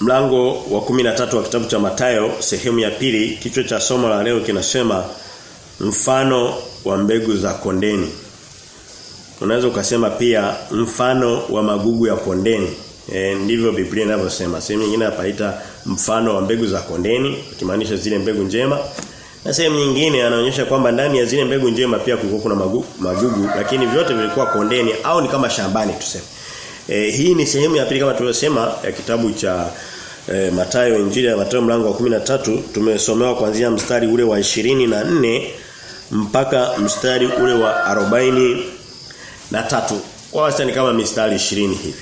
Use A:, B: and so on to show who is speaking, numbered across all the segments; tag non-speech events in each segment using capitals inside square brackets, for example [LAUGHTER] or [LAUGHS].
A: mlango wa 13 wa kitabu cha Matayo sehemu ya pili kichwa cha somo la leo kinasema mfano wa mbegu za kondeni. Unaweza ukasema pia mfano wa magugu ya kondeni. E, ndivyo Biblia inavyosema. Sehemu nyingine apaita mfano wa mbegu za kondeni, ikimaanisha zile mbegu njema. Na sehemu nyingine anaonyesha kwamba ndani ya zile mbegu njema pia kulikuwa kuna magugu, magugu lakini vyote vilikuwa kondeni au ni kama shambani tuseme. E, hii ni sehemu ya pili kama tulivyosema ya kitabu cha e, Matayo Injili ya Matayo mlango wa 13 tumesomewa kuanzia mstari ule wa 24 mpaka mstari ule wa 40 na tatu. Kwa wastani kama mistari 20 hivi.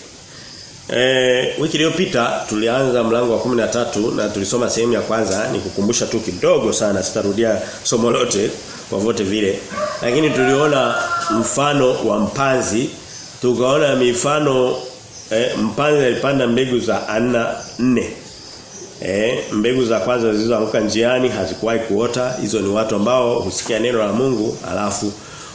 A: E, wiki iliyopita tulianza mlango wa 13 na tulisoma sehemu ya kwanza ni kukumbusha tu kidogo sana sitarudia somo lote kwa vote vile lakini tuliona mfano wa mpanzi tukaona mifano eh, mpanzi alipanda mbegu za aina nne. Eh, mbegu za kwanza zilizoanguka njiani hazikuwahi kuota. Hizo ni watu ambao husikia neno la Mungu alafu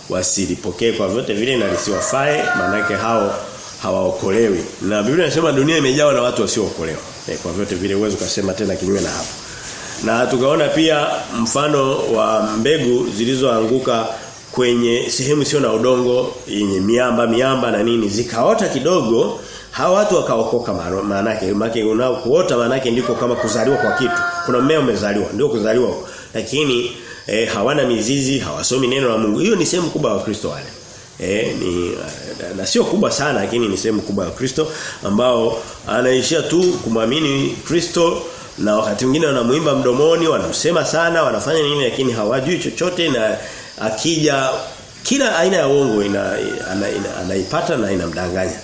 A: wasilipokee kwa vyote vile na lisiwafae manake hao hawaokolewi. Na Biblia inasema dunia imejawa na watu wasiookolewa eh, kwa vyote vile uwezo kasema tena kinyume na hapo. Na tukaona pia mfano wa mbegu zilizoanguka kwenye sehemu sio na udongo yenye miamba miamba na nini zikaota kidogo hawa watu wakaokoka maana yake maana unao kuota maana yake ndiko kama kuzaliwa kwa kitu. Kuna mmea umezaliwa ndio kuzaliwa lakini e, hawana mizizi hawasomi neno la Mungu. Hiyo ni sehemu kubwa ya Wakristo wale. Eh ni na sio kubwa sana lakini ni sehemu kubwa ya Kristo ambao anaishia tu kumwamini Kristo na wakati mwingine wanamuimba mdomoni wanamsema sana wanafanya nini lakini hawajui chochote na akija kila aina ya uongo ina, ana, ina, anaipata na inamdanganya.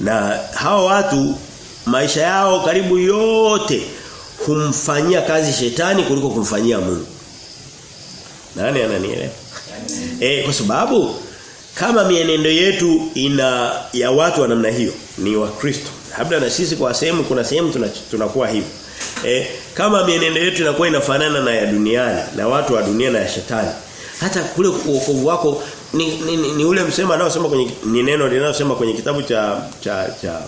A: Na hawa watu maisha yao karibu yote humfanyia kazi shetani kuliko kumfanyia Mungu. Nani ananielewa? Eh kwa sababu kama mienendo yetu ina ya watu wa namna hiyo ni wa Kristo. Labda na sisi kwa sehemu kuna sehemu tunakuwa tuna hivyo eh kama mienendo yetu inakuwa inafanana na ya duniani na watu wa dunia na ya shetani hata kule uokovu wako ni, ni, ni, ni ule msema anaosema kwenye ni neno linalosema kwenye kitabu cha cha cha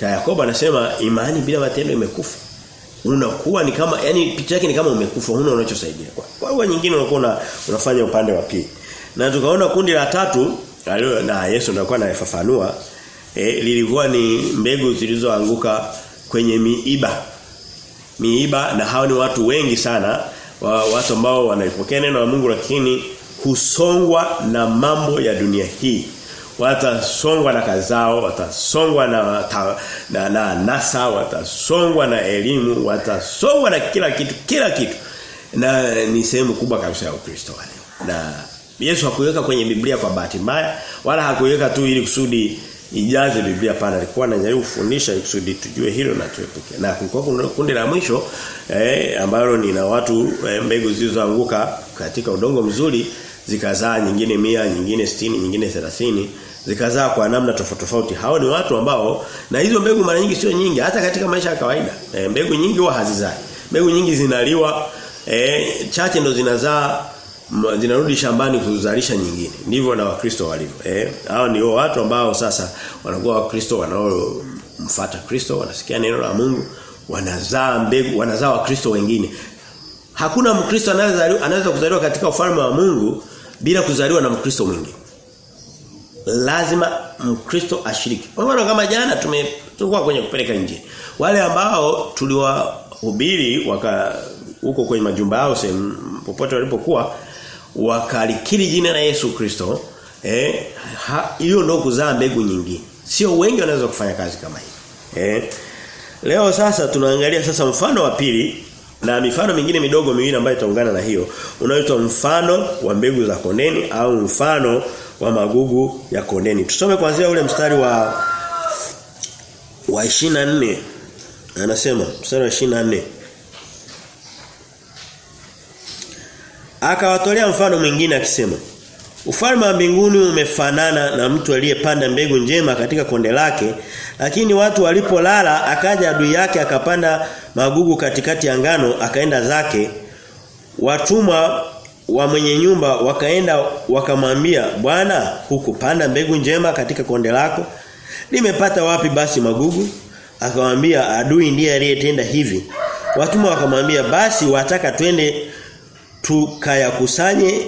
A: cha Yakobo anasema imani bila matendo imekufa. Unakuwa ni kama yani picha yake ni kama umekufa huna unachosaidia. Kwa hiyo nyingine unakuwa una, unafanya upande wa pili. Na tukaona kundi la tatu na Yesu anakuwa anafafanua eh, lilikuwa ni mbegu zilizoanguka kwenye miiba miiba na hao ni watu wengi sana wa, watu ambao wanaipokea neno la Mungu lakini husongwa na mambo ya dunia hii. Watasongwa na kazi zao watasongwa na, ta, na na nasa watasongwa na elimu watasongwa na kila kitu kila kitu. Na ni sehemu kubwa kabisa ya Ukristo wale na Yesu hakuiweka kwenye Biblia kwa bahati mbaya wala hakuiweka tu ili kusudi ijaze Biblia pana alikuwa anajaribu kufundisha kusudi tujue hilo na tuepuke. Na kulikuwa kuna kundi la mwisho eh, ambalo ni na watu eh, mbegu zilizoanguka katika udongo mzuri zikazaa nyingine mia nyingine sitini nyingine 30 zikazaa kwa namna tofauti tofauti. Hao ni watu ambao na hizo mbegu mara nyingi sio nyingi hata katika maisha ya kawaida eh, mbegu nyingi huwa hazizai. Mbegu nyingi zinaliwa eh, chache ndo zinazaa zinarudi shambani kuzalisha nyingine. Ndivyo na Wakristo walivyo. Eh, hao ndio watu ambao sasa wanakuwa Wakristo wanaomfuata Kristo, wanasikia neno la Mungu, wanazaa mbegu, wanazaa Wakristo wengine. Hakuna Mkristo anaweza anaweza kuzaliwa katika ufalme wa Mungu bila kuzaliwa na Mkristo mwingine. Lazima Mkristo ashiriki. Kwa kama jana tumetokuwa kwenye kupeleka nje. Wale ambao tuliwahubiri waka huko kwenye majumba yao sehemu popote walipokuwa wakalikiri jina la Yesu Kristo eh hiyo ndio kuzaa mbegu nyingine sio wengi wanaweza kufanya kazi kama hii eh. Leo sasa tunaangalia sasa mfano wa pili na mifano mingine midogo miwili ambayo itaungana na hiyo unaoitwa mfano wa mbegu za kondeni au mfano wa magugu ya kondeni. Tusome kuanzia ule mstari wa wa 24 anasema mstari wa 24 Akawatolea mfano mwingine akisema Ufalme wa mbinguni umefanana na mtu aliyepanda mbegu njema katika konde lake lakini watu walipolala akaja adui yake akapanda magugu katikati ya ngano akaenda zake. Watumwa wa mwenye nyumba wakaenda wakamwambia bwana hukupanda mbegu njema katika konde lako? Nimepata wapi basi magugu akamwambia adui ndiye aliyetenda hivi. Watumwa wakamwambia basi wataka twende tukayakusanye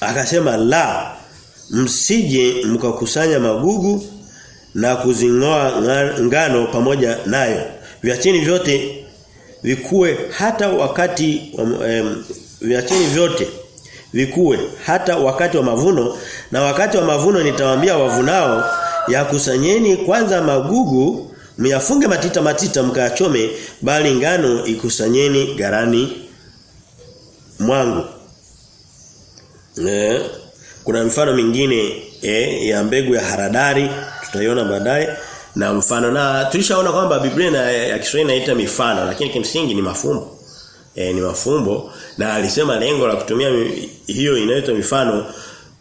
A: akasema la msije mkakusanya magugu na kuzingoa ngano pamoja nayo. Viacheni vyote vikue hata wakati um, viacheni vyote vikue hata wakati wa mavuno na wakati wa mavuno nitawaambia wavunao ya kusanyeni kwanza magugu myafunge matita matita mkayachome bali ngano ikusanyeni garani mwangu. Eh, kuna mfano mingine eh, ya mbegu ya haradari tutaiona baadaye na mfano na tulishaona kwamba Biblia na, ya Kiswahili inaita mifano lakini kimsingi ni mafumbo. Eh, ni mafumbo na alisema lengo la kutumia hiyo inaitwa mifano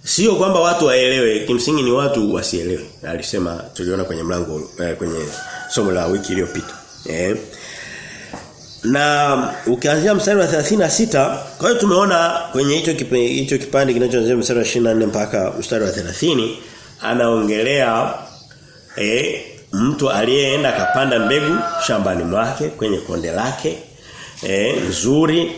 A: sio kwamba watu waelewe kimsingi ni watu wasielewe. Alisema tuliona kwenye mlango eh, kwenye somo la wiki iliyopita. Eh. Na ukianzia mstari wa 36, kwa hiyo tumeona kwenye hicho hicho kipande kinachoanzia mstari wa 24 mpaka mstari wa 30 anaongelea eh mtu aliyeenda kapanda mbegu shambani mwake kwenye konde lake eh nzuri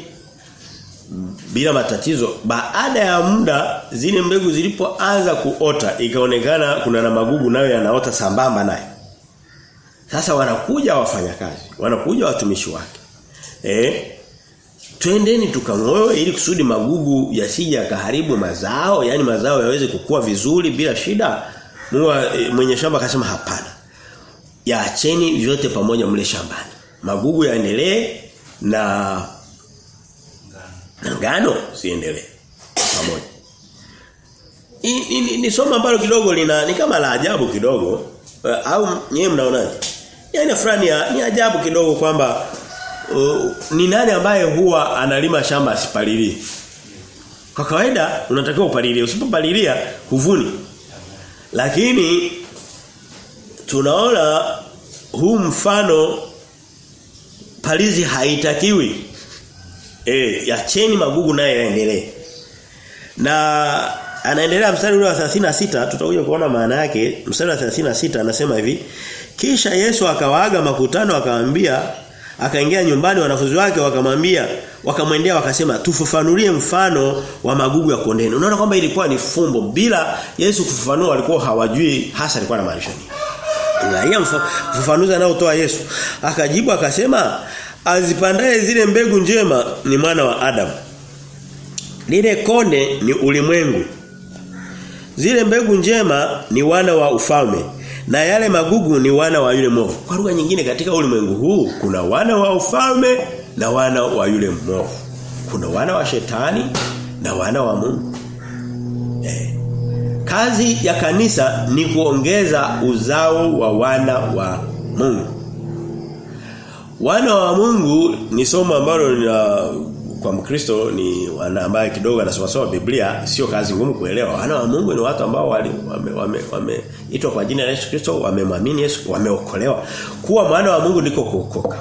A: bila matatizo. Baada ya muda zile mbegu zilipoanza kuota ikaonekana kuna na magugu nayo yanaota sambamba naye. Sasa wanakuja wafanyakazi wanakuja watumishi wake eh? Twendeni tukang'oe ili kusudi magugu yasije kaharibu mazao yani mazao yaweze kukua vizuri bila shida. Mungu mwenye shamba akasema hapana. Yaacheni vyote pamoja mle shambani. Magugu yaendelee na na ngano siendelee pamoja. Ni, ni, ni somo ambalo kidogo lina ni kama la ajabu kidogo. Uh, au nyewe mnaonaje? Yaani fulani ya, ni ajabu kidogo kwamba uh, ni nani ambaye huwa analima shamba asipalili? Kwa kawaida unatakiwa upalilie, usipopalilia huvuni. Lakini tunaona huu mfano palizi haitakiwi Eh, yacheni magugu naye yaendelee. Na anaendelea mstari ule wa 36 tutakuja kuona maana yake. Mstari wa 36 anasema hivi, kisha Yesu akawaaga makutano akawaambia akaingia nyumbani wanafunzi wake wakamwambia wakamwendea wakasema tufafanulie mfano wa magugu ya kondeni. Unaona kwamba ilikuwa ni fumbo bila Yesu kufafanua walikuwa hawajui hasa alikuwa anamaanisha nini. Angalia mfafanuzi anaotoa Yesu. Akajibu akasema azipandaye zile mbegu njema ni mwana wa Adam. Lile konde ni ulimwengu. Zile mbegu njema ni wana wa ufalme na yale magugu ni wana wa yule mwovu. Kwa lugha nyingine katika ulimwengu huu kuna wana wa ufalme na wana wa yule mwovu. Kuna wana wa shetani na wana wa Mungu. Eh. Kazi ya kanisa ni kuongeza uzao wa wana wa Mungu. Wana wa Mungu ni somo ambalo lina kwa Mkristo ni wana ambaye kidogo anasoma soma Biblia sio kazi ngumu kuelewa. Wana wa Mungu ni watu ambao wameitwa wame, wame, kwa jina la Yesu Kristo, wamemwamini Yesu, wameokolewa. Kuwa mwana wa Mungu ndiko kuokoka.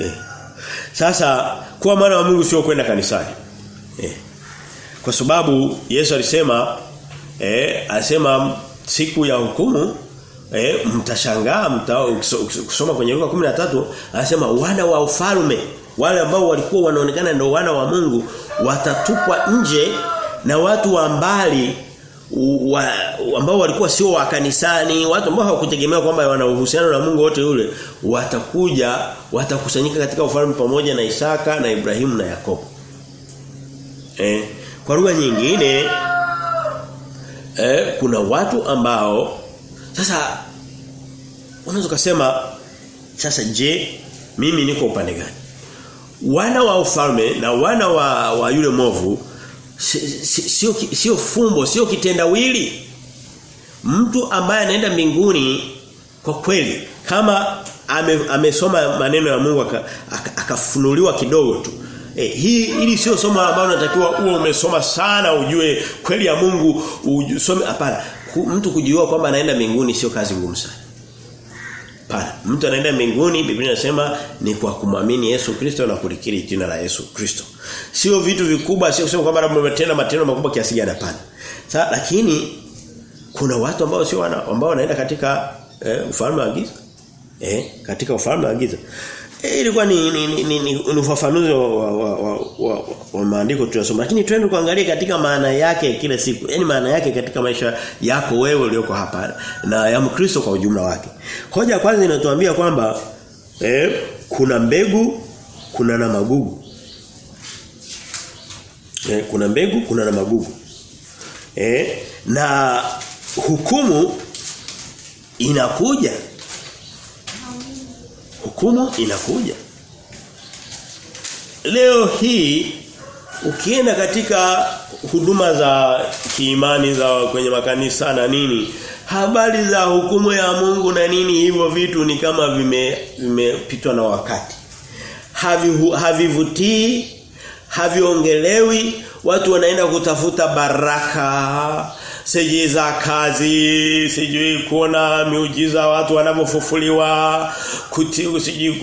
A: Eh. Sasa kuwa mwana wa Mungu sio kwenda kanisani. Eh. Kwa sababu Yesu alisema eh alisema siku ya hukumu eh mtashangaa mta, kusoma kwenye Luka 13 anasema wana wa ufalme wale ambao walikuwa wanaonekana ndio wana wa Mungu watatupwa nje na watu wa mbali wa, ambao walikuwa sio wa kanisani watu ambao hawakutegemea kwamba wana uhusiano na Mungu wote yule watakuja watakusanyika katika ufalme pamoja na Isaka na Ibrahimu na Yakobo. Eh kwa lugha nyingine eh kuna watu ambao sasa unaweza kusema sasa je mimi niko upande gani wana wa ufalme na wana wa, wa yule movu sio sio fumbo sio kitendawili mtu ambaye anaenda mbinguni kwa kweli kama ame, amesoma maneno ya Mungu akafunuliwa aka, aka kidogo tu Eh, hii ili sio somo ambalo unatakiwa uwe umesoma sana ujue kweli ya Mungu usome hapana. Mtu kujua kwamba anaenda mbinguni sio kazi ngumu sana. Hapana. Mtu anaenda mbinguni Biblia inasema ni kwa kumwamini Yesu Kristo na kulikiri jina la Yesu Kristo. Sio vitu vikubwa, sio kusema kwamba umetenda matendo makubwa kiasi gani hapana. Sasa lakini kuna watu ambao sio wana, ambao wanaenda katika eh, ufalme wa giza. Eh, katika ufalme wa giza. Eh, ilikuwa ni ni, ni, ni, ni, ufafanuzi wa, wa, wa, wa, wa, wa maandiko tunasoma. Lakini twende kuangalia katika maana yake kila siku. Yaani maana yake katika maisha yako wewe ulioko hapa na ya Mkristo kwa ujumla wake. Hoja kwanza inatuambia kwamba eh, kuna mbegu, kuna na magugu. Eh, kuna mbegu, kuna na magugu. Eh, na hukumu inakuja hukumu inakuja. Leo hii ukienda katika huduma za kiimani za kwenye makanisa na nini habari za hukumu ya Mungu na nini hivyo vitu ni kama vime vimepitwa na wakati. Havi, havivutii haviongelewi watu wanaenda kutafuta baraka siji za kazi sijui kuona miujiza watu wanavyofufuliwa sijui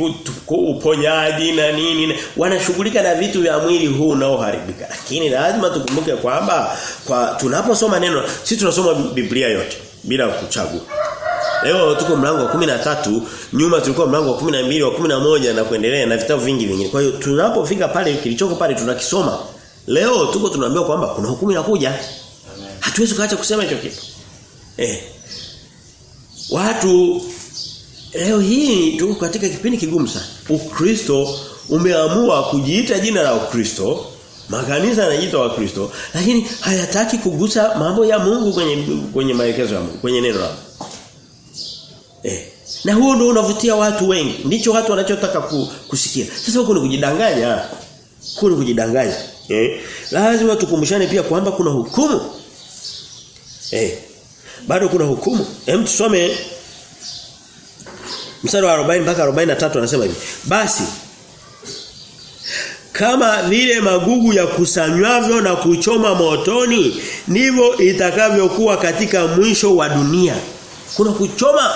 A: uponyaji na nini wanashughulika na vitu vya mwili huu unaoharibika lakini lazima tukumbuke kwamba kwa tunaposoma neno sisi tunasoma Biblia yote bila kuchagua Leo tuko mlango wa 13, nyuma tulikuwa mlango wa 12, wa 11 na kuendelea na vitabu vingi vingine. Kwa hiyo tunapofika pale kilichoko pale tunakisoma. Leo tuko tunaambiwa kwamba kuna hukumu inakuja. Hatuwezi kuacha kusema hicho kitu. Eh. Watu leo hii tuko katika kipindi kigumu sana. Ukristo umeamua kujiita jina la Ukristo. Makanisa yanajiita wa Kristo, lakini hayataki kugusa mambo ya Mungu kwenye kwenye maelekezo ya Mungu, kwenye neno la Mungu. Eh. Na huo ndio unavutia watu wengi. Ndicho watu wanachotaka kusikia. Sasa huko ni kujidanganya. Huko ni kujidanganya. Eh. Lazima tukumbushane pia kwamba kuna hukumu. Eh. Bado kuna hukumu. Hem tusome mstari wa 40 mpaka 43 anasema hivi. Basi kama vile magugu ya kusanywavyo na kuchoma motoni ndivyo itakavyokuwa katika mwisho wa dunia. Kuna kuchoma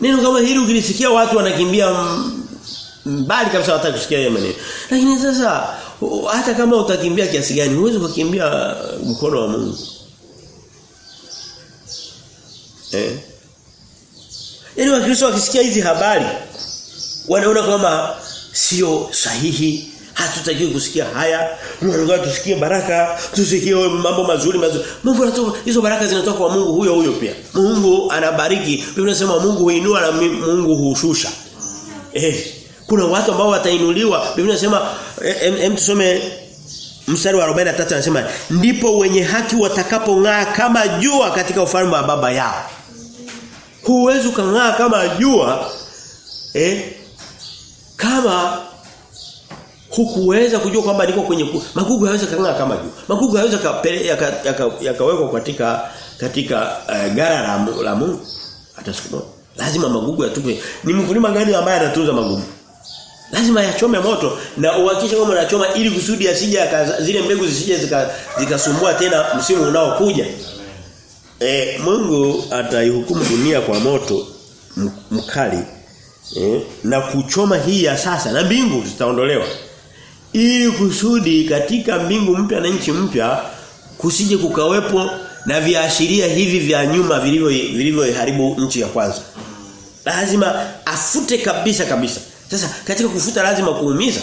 A: Neno kama hili ukilisikia watu wanakimbia mbali kabisa hawataka kusikia hiyo maneno. Lakini sasa hata kama utakimbia kiasi gani huwezi kukimbia mkono wa Mungu. Eh? Yaani wakristo wakisikia hizi habari wanaona kama sio sahihi. Hatutakiwi kusikia haya. Tunataka tusikie baraka tusikie mambo mazuri mazuri. Mungu anatoka hizo baraka zinatoka kwa Mungu huyo huyo pia. Mungu anabariki. Biblia inasema Mungu huinua na Mungu hushusha. Eh kuna watu ambao watainuliwa. Biblia inasema em, em tusome mstari wa 43 anasema ndipo wenye haki watakapong'aa kama jua katika ufalme wa baba yao huwezi kung'aa kama jua eh kama hukuweza kujua kwamba niko kwenye magugu hayaweza kang'aa kama jua. Magugu hayaweza yakawekwa yaka, yaka, katika katika uh, gara la, la Mungu hata siku moja. Lazima magugu yatupe. Ni mkulima gani ambaye anatunza magugu? Lazima yachome moto na uhakikishe kwamba unachoma ili kusudi asije zile mbegu zisije zikasumbua zika tena msimu unaokuja. E, Mungu ataihukumu dunia kwa moto mkali e, na kuchoma hii ya sasa na mbingu zitaondolewa ili kusudi katika mbingu mpya na nchi mpya kusije kukawepo na viashiria hivi vya nyuma vilivyo vilivyoharibu nchi ya kwanza. Lazima afute kabisa kabisa. Sasa katika kufuta lazima kuumiza.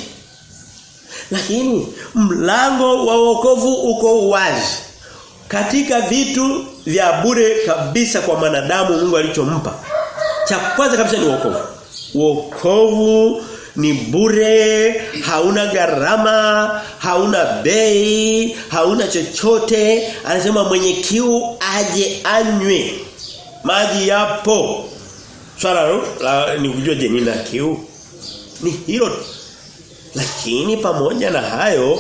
A: Lakini mlango wa wokovu uko wazi. Katika vitu vya bure kabisa kwa mwanadamu Mungu alichompa. Cha kwanza kabisa ni wokovu. Wokovu ni bure, hauna gharama, hauna bei, hauna chochote. Anasema mwenye kiu aje anywe. Maji yapo. Swala la ni kujua je nina kiu. Ni hilo. Lakini pamoja na hayo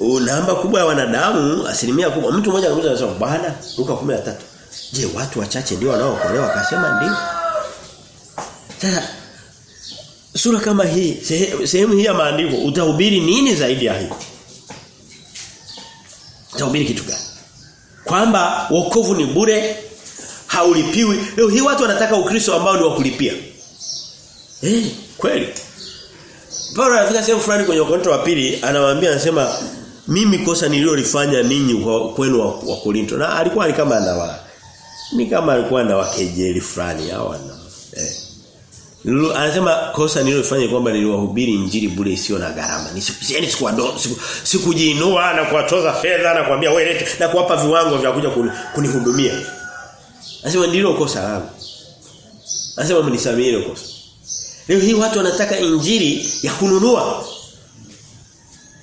A: namba kubwa ya wanadamu, asilimia kubwa mtu mmoja anakuja anasema bwana Luka 13. Je, watu wachache ndio wanaookolewa? Akasema ndio. Sasa sura kama hii sehemu hii ya maandiko utahubiri nini zaidi ya hii utahubiri kitu gani kwamba wokovu ni bure haulipiwi leo hii watu wanataka ukristo ambao ni wa kulipia eh kweli Paulo anafika sehemu fulani kwenye ukonto wa pili anawaambia anasema mimi kosa nililolifanya ninyi kwenu wa, Korinto na alikuwa ni kama anawa ni kama alikuwa na wakejeli fulani hao eh Lulu- Anasema kosa nililofanya kwamba niliwahubiri injili bure isiyo na gharama. Ni siku yani siku, sikujiinua na kuwatoza fedha na kuambia wewe lete na kuwapa viwango vya kuja kunihudumia. Anasema ndilo kosa langu. Anasema mnisamehe hilo kosa. Leo hii watu wanataka injili ya kununua.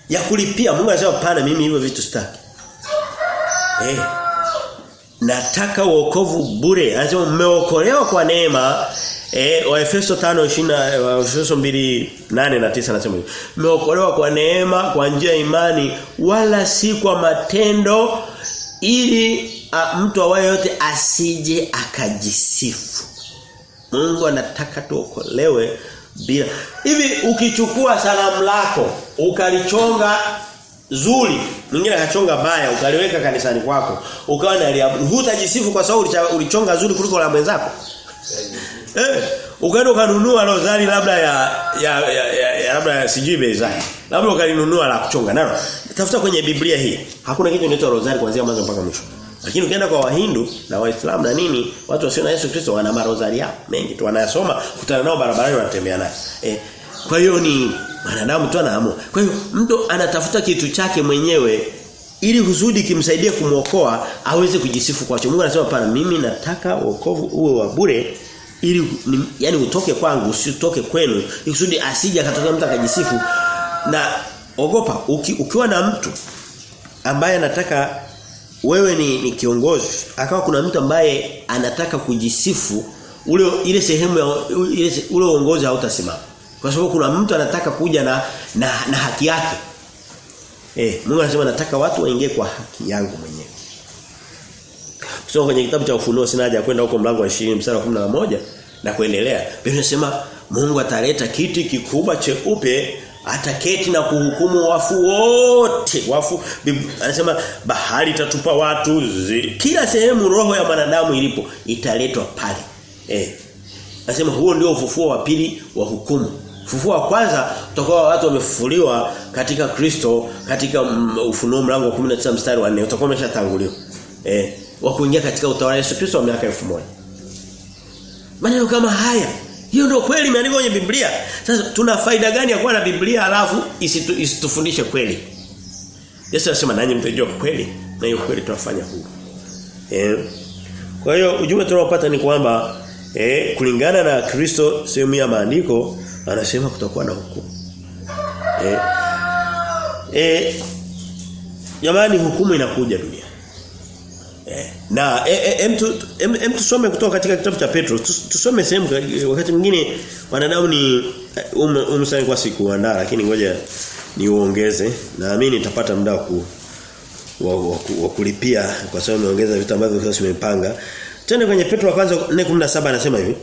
A: Ya kulipia. Mungu anasema pana mimi hivyo vitu sitaki. Eh. Nataka wokovu bure. Anasema mmeokolewa kwa neema. Eh Waefeso 5:20 Waefeso 2:8 na 9 anasema hivi. Mmeokolewa kwa neema kwa njia ya imani wala si kwa matendo ili a, mtu awaye yote asije akajisifu. Mungu anataka tuokolewe bila. Hivi ukichukua sanamu lako ukalichonga zuri mwingine akachonga baya ukaliweka kanisani kwako ukawa na hutajisifu kwa sababu ulichonga zuri kuliko la mwenzako? Eh ukaenda ukanunua rozari labda ya ya, ya, ya, ya labda ya sijui bei zake. Labda ukalinunua la kuchonga. Nalo tafuta kwenye Biblia hii. Hakuna kitu kinaitwa rozari kuanzia mwanzo mpaka mwisho lakini ukienda kwa Wahindu na Waislamu na nini watu wasio na Yesu Kristo wana marozari yao mengi tu wanayasoma kutana nao barabarani wanatembea nayo. Eh kwa hiyo ni wanadamu tu anaamua kwa hiyo mtu anatafuta kitu chake mwenyewe ili huzudi kimsaidie kumwokoa aweze kujisifu kwacho Mungu anasema pana mimi nataka wokovu uwe wa bure ili ni, yani utoke kwangu usitoke kwenu ili kusudi asije akatokea mtu akajisifu. Na ogopa uki, ukiwa na mtu ambaye anataka wewe ni, ni kiongozi. Akawa kuna mtu ambaye anataka kujisifu ule ile sehemu ya ile ule uongozi hautasimama. Kwa sababu kuna mtu anataka kuja na na, na haki yake. Eh Mungu anasema nataka watu waingie kwa haki yangu mwenyewe. Kusoma kwenye kitabu cha ufunuo sina haja kwenda huko mlango wa 20 mstari wa 11 na kuendelea. Biblia inasema Mungu ataleta kiti kikubwa cheupe ataketi na kuhukumu wafu wote. Wafu anasema bahari itatupa watu zi, kila sehemu roho ya mwanadamu ilipo italetwa pale. Eh. Anasema huo ndio ufufuo wa pili wa hukumu. Ufufuo wa kwanza utakuwa watu wamefufuliwa katika Kristo katika mm, ufunuo mlango wa 19 mstari wa 4 utakuwa umeshatanguliwa. Eh, wa kuingia katika utawala wa Yesu Kristo wa miaka 1000. Maneno kama haya hiyo ndio kweli imeandikwa kwenye Biblia. Sasa tuna faida gani ya kuwa na Biblia alafu isitu, isitufundishe kweli? Yesu anasema nanyi mtajua kweli na hiyo kweli tunafanya huko. Eh. Kwa hiyo ujumbe tunaopata ni kwamba eh, kulingana na Kristo sehemu ya maandiko anasema kutakuwa na hukumu. Eh. Eh, jamani hukumu inakuja dunia. Eh, na em eh, em, em, em tusome kutoka katika kitabu cha Petro. Tusome sehemu wakati mwingine wanadamu ni um, umsani kwa siku andaa lakini ngoja niuongeze. Naamini nitapata muda wa wa, kulipia kwa sababu nimeongeza vitu ambavyo kwa nimepanga. Twende kwenye Petro wa kwanza 4:17 anasema hivi.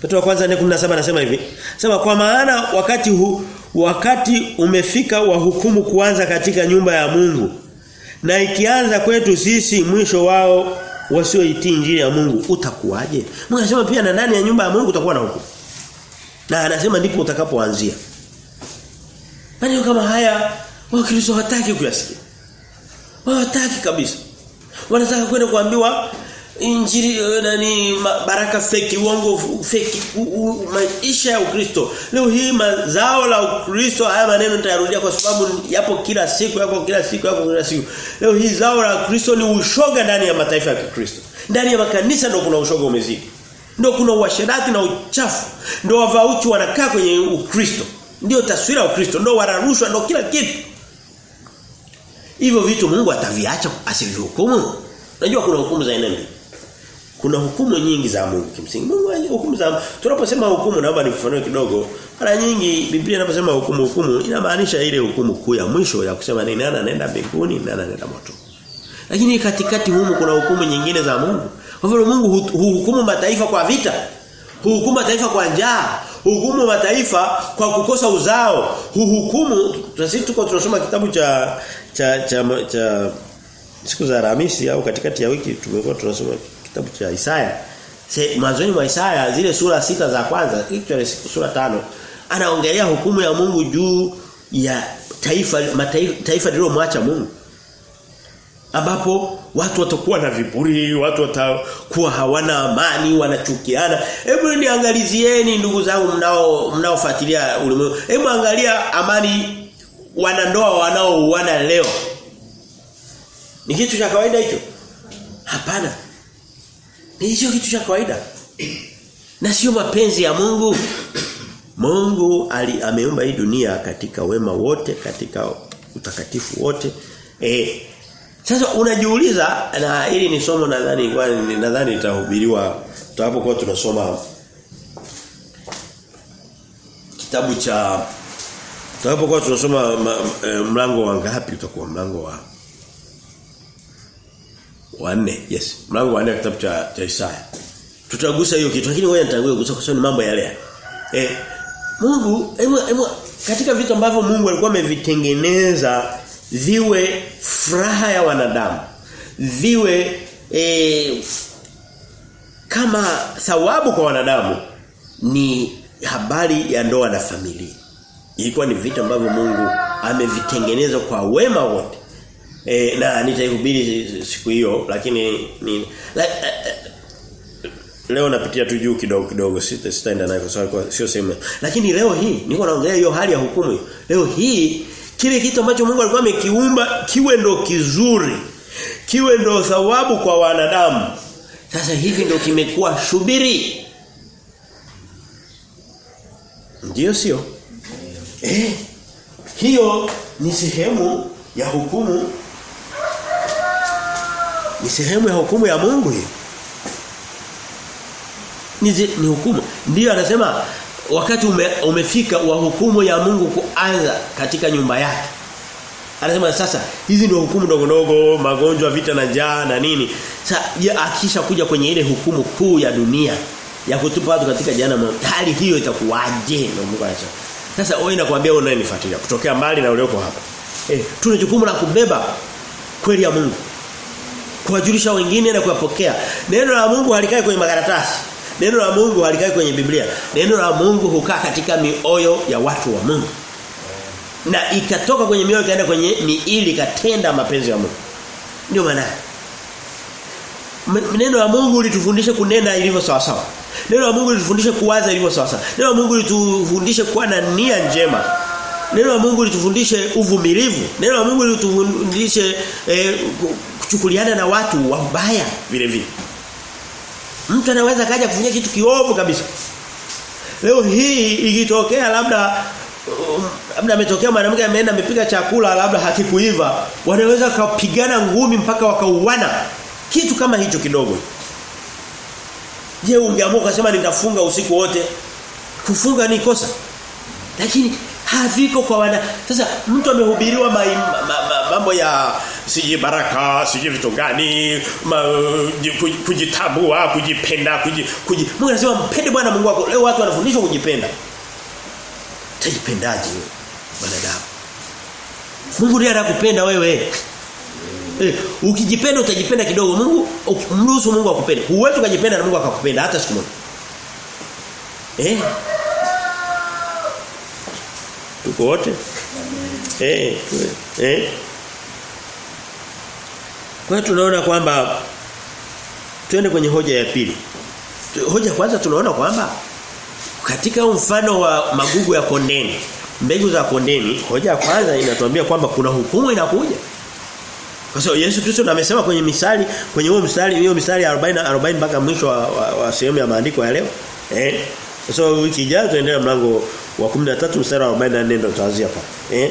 A: Petro wa kwanza 4:17 anasema hivi. Sema kwa maana wakati hu, wakati umefika wa hukumu kuanza katika nyumba ya Mungu. Na ikianza kwetu sisi mwisho wao wasioitii injili ya Mungu utakuwaje? Mungu anasema pia na ndani ya nyumba ya Mungu utakuwa na hukumu. Na anasema ndipo utakapoanzia. Maneno kama haya Wakristo hawataki kuyasikia. Hawataki kabisa. Wanataka kwenda kuambiwa injili eh, nani baraka feki uongo feki u- u- maisha ya Ukristo. Leo hii mazao la Ukristo haya maneno nitayarudia kwa sababu yapo kila siku yapo kila siku yapo kila siku. Leo hii zao la Ukristo ni ushoga ndani ya mataifa ya Kikristo. Ndani ya makanisa ndio kuna ushoga umezidi. Ndio kuna uasherati na uchafu. Ndio wavauchi wanakaa kwenye Ukristo. Ndio taswira ya Ukristo, ndio wararushwa, ndio kila kitu. Hivyo vitu Mungu ataviacha asivihukumu. najua kuna hukumu za aina mbili. Kuna hukumu nyingi za Mungu kimsingi. Mungu hukumu za tunaposema hukumu naomba nifafanue kidogo. Mara nyingi Biblia inaposema hukumu hukumu inamaanisha ile hukumu kuu ya mwisho ya kusema ni nani anaenda mbinguni na nani anaenda moto. Lakini katikati humu kuna hukumu nyingine za Mungu. Kwa hivyo Mungu hu- huhukumu mataifa kwa vita. Huhukumu mataifa kwa njaa. Huhukumu mataifa kwa kukosa uzao. Huhukumu sisi tuko tunasoma kitabu cha cha cha, cha siku za Alhamisi au katikati ya wiki tumekuwa tunasoma kitabu cha Isaya. Mwanzoni mwa Isaya zile sura sita za kwanza, actually sura tano anaongelea hukumu ya Mungu juu ya taifa mataifa taifa lililomwacha Mungu. ambapo watu watakuwa na viburi, watu watakuwa hawana amani, wanachukiana. Hebu niangalizieni ndugu zangu mnao mnaofuatilia ulimwengu. Hebu angalia amani wanandoa wanaouana leo. Ni kitu cha kawaida hicho? Hapana. Hiyo kitu cha kawaida. Na sio mapenzi ya Mungu. Mungu ali ameumba hii dunia katika wema wote, katika utakatifu wote. Eh sasa unajiuliza na hili ni somo nadhani nadhani litahubiriwa tutakapokuwa tunasoma kitabu cha tutakapokuwa tunasoma e, mlango wa ngapi utakuwa mlango wa wa 4 yes. Mlango wa 4 kitabu cha cha Isaya. Tutagusa hiyo kitu lakini wewe nitangulia kugusa kwa sababu ni mambo yale eh Mungu emu, emu, katika vitu ambavyo Mungu alikuwa amevitengeneza viwe furaha ya wanadamu viwe e, kama thawabu kwa wanadamu ni habari ya ndoa na familia. Ilikuwa ni vitu ambavyo Mungu amevitengeneza kwa wema wote e, na nitaihubiri siku hiyo lakini ni la, leo napitia tu juu kidogo kidogo sitaenda nayo kwa sio sema lakini leo hii niko naongelea hiyo hali ya hukumu. Leo hii kile kitu ambacho Mungu alikuwa amekiumba kiwe ndo kizuri kiwe ndo thawabu kwa wanadamu. Sasa hivi ndo kimekuwa shubiri. Ndiyo sio? Eh hiyo ni sehemu ya hukumu ni sehemu ya hukumu ya Mungu hiyo ni, ni hukumu ndio anasema wakati ume, umefika wa hukumu ya Mungu kuanza katika nyumba yake. Anasema sasa hizi ndio hukumu ndogo ndogo, magonjwa, vita na njaa na nini. Sasa akisha kuja kwenye ile hukumu kuu ya dunia ya kutupa watu katika jana hali hiyo itakuwaje? Ndio Mungu anasema. Sasa wewe nakwambia wewe unanifuatilia kutokea mbali na ulioko hapa. Eh, tuna jukumu la kubeba kweli ya Mungu. Kuwajulisha wengine na kuyapokea. Neno la Mungu halikai kwenye makaratasi. Neno la Mungu halikai kwenye Biblia. Neno la Mungu hukaa katika mioyo ya watu wa Mungu. Na ikatoka kwenye mioyo ikaenda kwenye miili ikatenda mapenzi ya Mungu. Ndio maana. Neno la Mungu litufundishe kunena ilivyo sawa sawa. Neno la Mungu litufundishe kuwaza ilivyo sawa sawa. Neno la Mungu litufundishe kuwa na nia njema. Neno la Mungu litufundishe uvumilivu. Neno la Mungu litufundishe eh, kuchukuliana na watu wabaya vile vile. Mtu anaweza kaja kufanya kitu kiovu kabisa. Leo hii ikitokea labda um, labda ametokea mwanamke ameenda amepiga chakula labda hakikuiva, wanaweza kupigana ngumi mpaka wakauana. Kitu kama hicho kidogo. Je, ungeamua kusema nitafunga usiku wote? Kufunga ni kosa. Lakini haviko kwa wana. Sasa mtu amehubiriwa ma, ma, ma, mambo ya siji baraka, siji vitu gani, kujitabua kujipenda, kuji, kuji. Mungu anasema mpende Bwana Mungu wako. Leo watu wanafundishwa kujipenda. Utajipendaje wewe wanadamu? Mungu ndiye anakupenda wewe. Eh, ukijipenda utajipenda kidogo. Mungu mruhusu Mungu akupende. Huwezi kujipenda na Mungu akakupenda hata siku moja. Eh? Tuko wote? Eh, eh. Kwa hiyo tunaona kwamba twende kwenye hoja ya pili. Hoja kwanza tunaona kwamba katika mfano wa magugu ya kondeni, mbegu za kondeni, hoja ya kwanza inatuambia kwamba kuna hukumu inakuja. Kwa sababu Yesu Kristo amesema kwenye misali, kwenye huo mstari, hiyo mistari 40 40 mpaka mwisho wa, wa, wa sehemu ya maandiko ya leo. Eh? Kwa so, wiki ijayo tuendelea mlango wa 13 mstari wa 44 ndio tutaanzia hapa. Eh?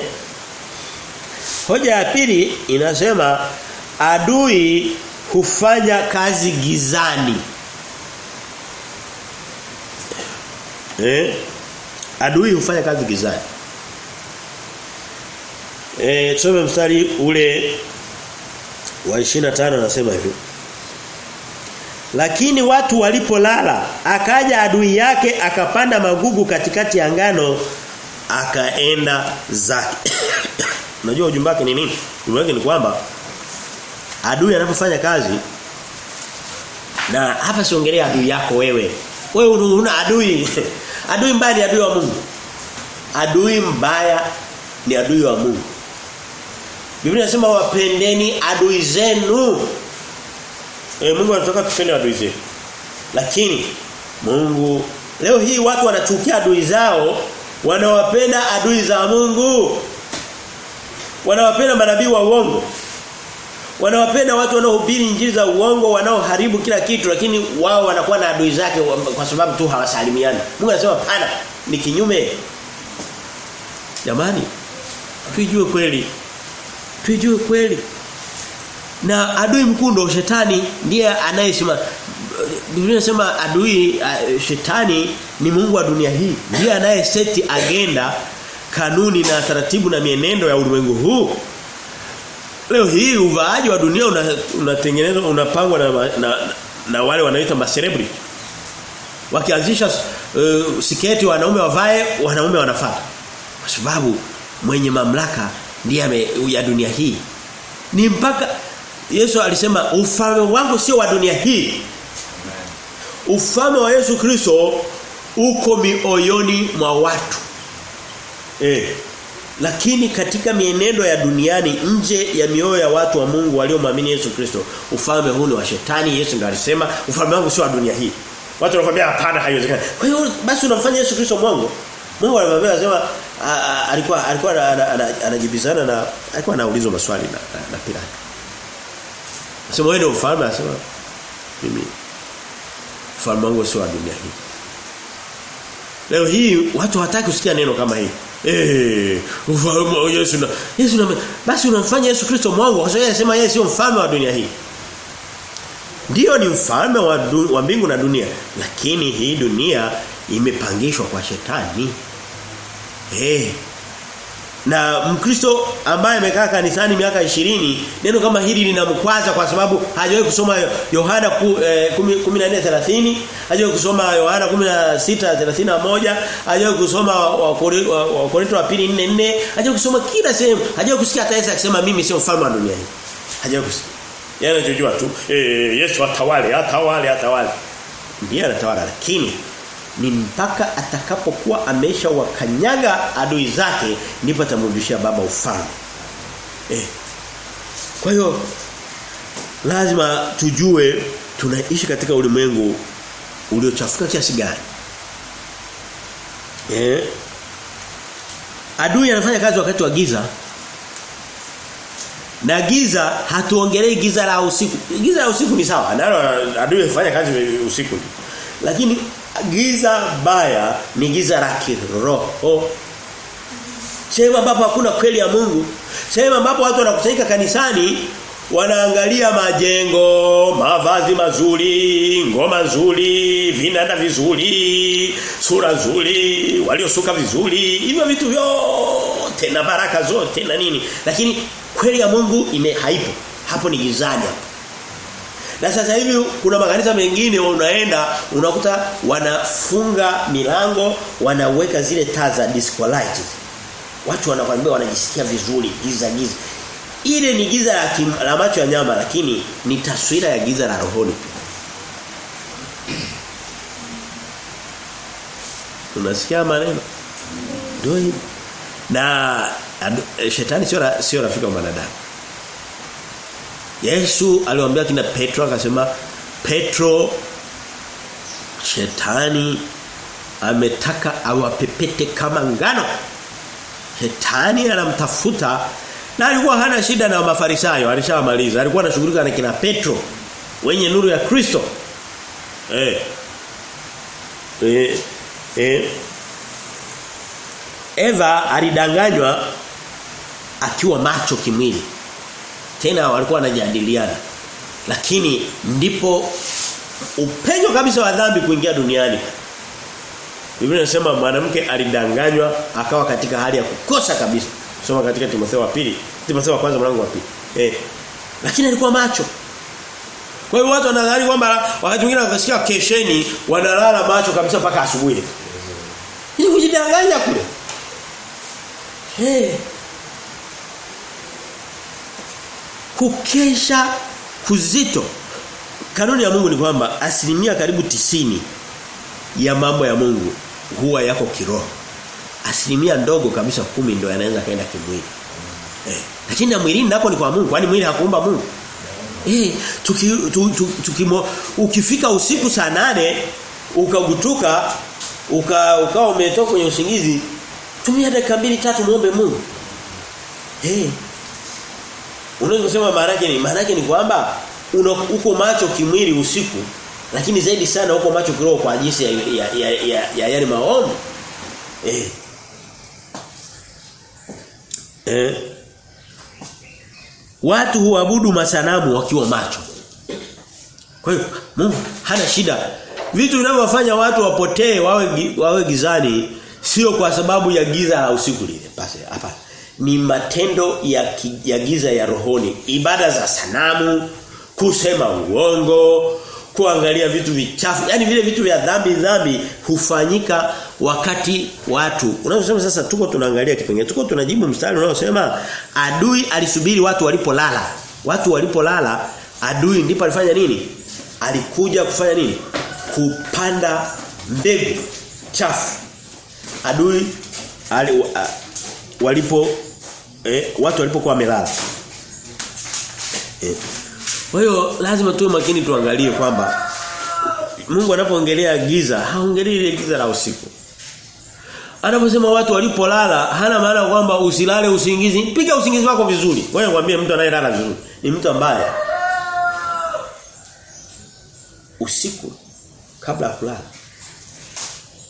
A: Hoja ya pili inasema adui hufanya kazi gizani. Eh? Adui hufanya kazi gizani. Eh, tusome mstari ule wa 25 anasema hivi. Lakini watu walipolala akaja adui yake akapanda magugu katikati ya ngano akaenda zake. [COUGHS] Unajua ujumbe wake ni nini? Ujumbe wake ni kwamba adui anapofanya kazi na hapa siongelea adui yako wewe. Wewe una adui. [LAUGHS] adui mbaya ni adui wa Mungu. Adui mbaya ni adui wa Mungu. Biblia inasema wapendeni adui zenu. E, Mungu anataka tupende adui zetu. Lakini Mungu leo hii watu wanachukia adui zao, wanawapenda adui za Mungu. Wanawapenda manabii wa uongo. Wanawapenda watu wanaohubiri injili za uongo, wanaoharibu kila kitu lakini wao wanakuwa na adui zake kwa sababu tu hawasalimiani. Mungu anasema pana ni kinyume. Jamani, tuijue kweli. Tuijue kweli. Na adui mkuu ndo shetani ndiye anayesema Biblia inasema adui shetani ni Mungu wa dunia hii. Ndiye anayeseti agenda, kanuni na taratibu na mienendo ya ulimwengu huu. Leo hii uvaaji wa dunia unatengenezwa una unapangwa na, na, na, na wale wanaoita maserebri Wakianzisha uh, siketi wanaume wavae, wanaume wanafuata. Kwa sababu mwenye mamlaka ndiye ya dunia hii. Ni mpaka Yesu alisema ufalme wangu sio wa dunia hii. Ufalme wa Yesu Kristo uko mioyoni mwa watu. Eh. Lakini katika mienendo ya duniani nje ya mioyo ya watu wa Mungu waliomwamini Yesu Kristo, ufalme huu ni wa shetani. Yesu ndiye alisema ufalme wangu sio wa dunia hii. Watu wanakuambia hapana haiwezekani. Kwa hiyo basi unamfanya Yesu Kristo mwongo. Mungu alimwambia anasema alikuwa alikuwa anajibizana na alikuwa anaulizwa maswali na, na, na Pilato. Anasema wewe ndio mfalme anasema mimi ufalme wangu sio wa dunia hii. Leo hii watu hawataki kusikia neno kama hili. Eh, ufalme wa Yesu na Yesu na basi unamfanya Yesu Kristo mwangu kwa sababu anasema yeye sio mfalme wa dunia hii. Ndiyo ni mfalme wa, du, wa mbingu na dunia, lakini hii dunia imepangishwa kwa shetani. Eh. Na Mkristo ambaye amekaa kanisani miaka ishirini neno kama hili linamkwaza kwa sababu hajawahi kusoma Yohana 14:30, hajawahi kusoma Yohana 16:31, hajawahi kusoma Wakorintho wa pili 4:4, hajawahi kusoma kila sehemu, hajawahi kusikia hata Yesu akisema mimi sio mfalme wa dunia hii. Hajawahi kusikia. Yeye anachojua tu eh Yesu atawale, atawale, atawale. Ndiye anatawala lakini ni mpaka atakapokuwa amesha wakanyaga adui zake ndipo atamrudishia baba ufalme. Eh. Kwa hiyo lazima tujue tunaishi katika ulimwengu uliochafuka kiasi gani. Eh. Adui anafanya kazi wakati wa giza. Na giza hatuongelei giza la usiku. Giza la usiku ni sawa. Adui anafanya kazi usiku. Lakini giza baya ni giza la kiroho. Sehemu ambapo hakuna kweli ya Mungu, sehemu ambapo watu wanakusanyika kanisani wanaangalia majengo, mavazi mazuri, ngoma nzuri, vinanda vizuri, sura nzuri, waliosuka vizuri, hivyo vitu vyote na baraka zote na nini. Lakini kweli ya Mungu ime haipo. Hapo ni gizani hapo. Na sasa hivi kuna makanisa mengine unaenda unakuta wanafunga milango, wanaweka zile taa za disco. Watu wanakwambia wanajisikia vizuri, giza giza. Ile ni giza la, kim, la macho ya nyama lakini ni taswira ya giza la rohoni. Tunasikia maneno. Ndio. Na shetani sio sio rafiki wa wanadamu. Yesu aliwaambia kina Petro akasema Petro shetani ametaka awapepete kama ngano. Shetani anamtafuta na alikuwa hana shida na mafarisayo, alishamaliza. Alikuwa anashughulika na kina Petro wenye nuru ya Kristo. Eh. Eh. Eh. Eva alidanganywa akiwa macho kimwili tena walikuwa wanajadiliana. Lakini ndipo upenyo kabisa wa dhambi kuingia duniani. Biblia inasema mwanamke alidanganywa akawa katika hali ya kukosa kabisa. Soma katika Timotheo wa pili. Timotheo wa kwanza mlango wa pili. Eh. Lakini alikuwa macho. Kwa hiyo watu wanadhani kwamba wakati mwingine wakasikia kesheni wanalala macho kabisa mpaka asubuhi. Ili kujidanganya kule. Eh kukesha kuzito kanuni ya Mungu ni kwamba asilimia karibu tisini ya mambo ya Mungu huwa yako kiroho asilimia ndogo kabisa kumi ndio yanaweza kaenda kimwili Eh, lakini na mwilini nako ni kwa Mungu, kwani mwili hakuumba Mungu. Eh, tuki, tu, tu, tukimo, ukifika usiku saa nane ukagutuka uka ukawa umetoka kwenye usingizi tumia dakika mbili tatu muombe Mungu. Eh. Unaweza kusema maana yake ni maana yake ni kwamba uko macho kimwili usiku lakini zaidi sana uko macho kiroho kwa jinsi ya ya ya, ya, ya ya yale maombi. Eh. Eh. Watu huabudu masanamu wakiwa macho. Kwa hiyo Mungu hana shida. Vitu vinavyofanya watu wapotee wawe wawe gizani sio kwa sababu ya giza la usiku lile. Basi hapa ni matendo ya, ki, ya giza ya rohoni, ibada za sanamu, kusema uongo, kuangalia vitu vichafu, yani vile vitu vya dhambi dhambi hufanyika wakati watu. Unasema sasa tuko tunaangalia kipengele, tuko tunajibu mstari unaosema adui alisubiri watu walipolala. Watu walipolala adui ndipo alifanya nini? Alikuja kufanya nini? Kupanda mbegu chafu. Adui ali, uh, walipo eh, watu walipokuwa wamelala. Eh. Kwa hiyo lazima tuwe makini tuangalie kwamba Mungu anapoongelea giza, haongelei ile giza la usiku. Anaposema watu walipolala, hana maana kwamba usilale usingizi. Piga usingizi wako vizuri. Wewe mwambie mtu anayelala vizuri ni mtu ambaye usiku kabla ya kulala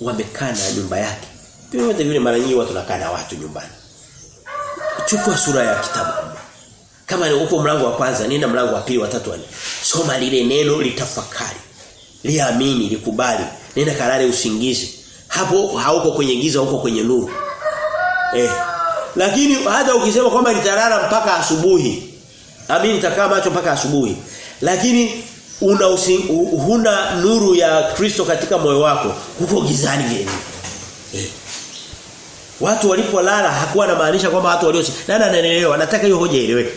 A: wamekaa na nyumba yake. Vyote vile mara nyingi watu nakaa na watu nyumbani. Chukua sura ya kitabu. Kama uko mlango wa kwanza nenda mlango wa pili wa tatu wanne soma lile neno litafakari. Liamini likubali. Nenda kalale usingizi. Hapo hauko kwenye giza huko kwenye nuru. Eh. Lakini hata ukisema kwamba nitalala mpaka asubuhi. Amini nitakaa macho mpaka asubuhi. Lakini una huna nuru ya Kristo katika moyo wako. Huko gizani vile eh Watu walipolala hakuwa na maanisha kwamba watu walio nani anaelewa nataka hiyo hoja ieleweke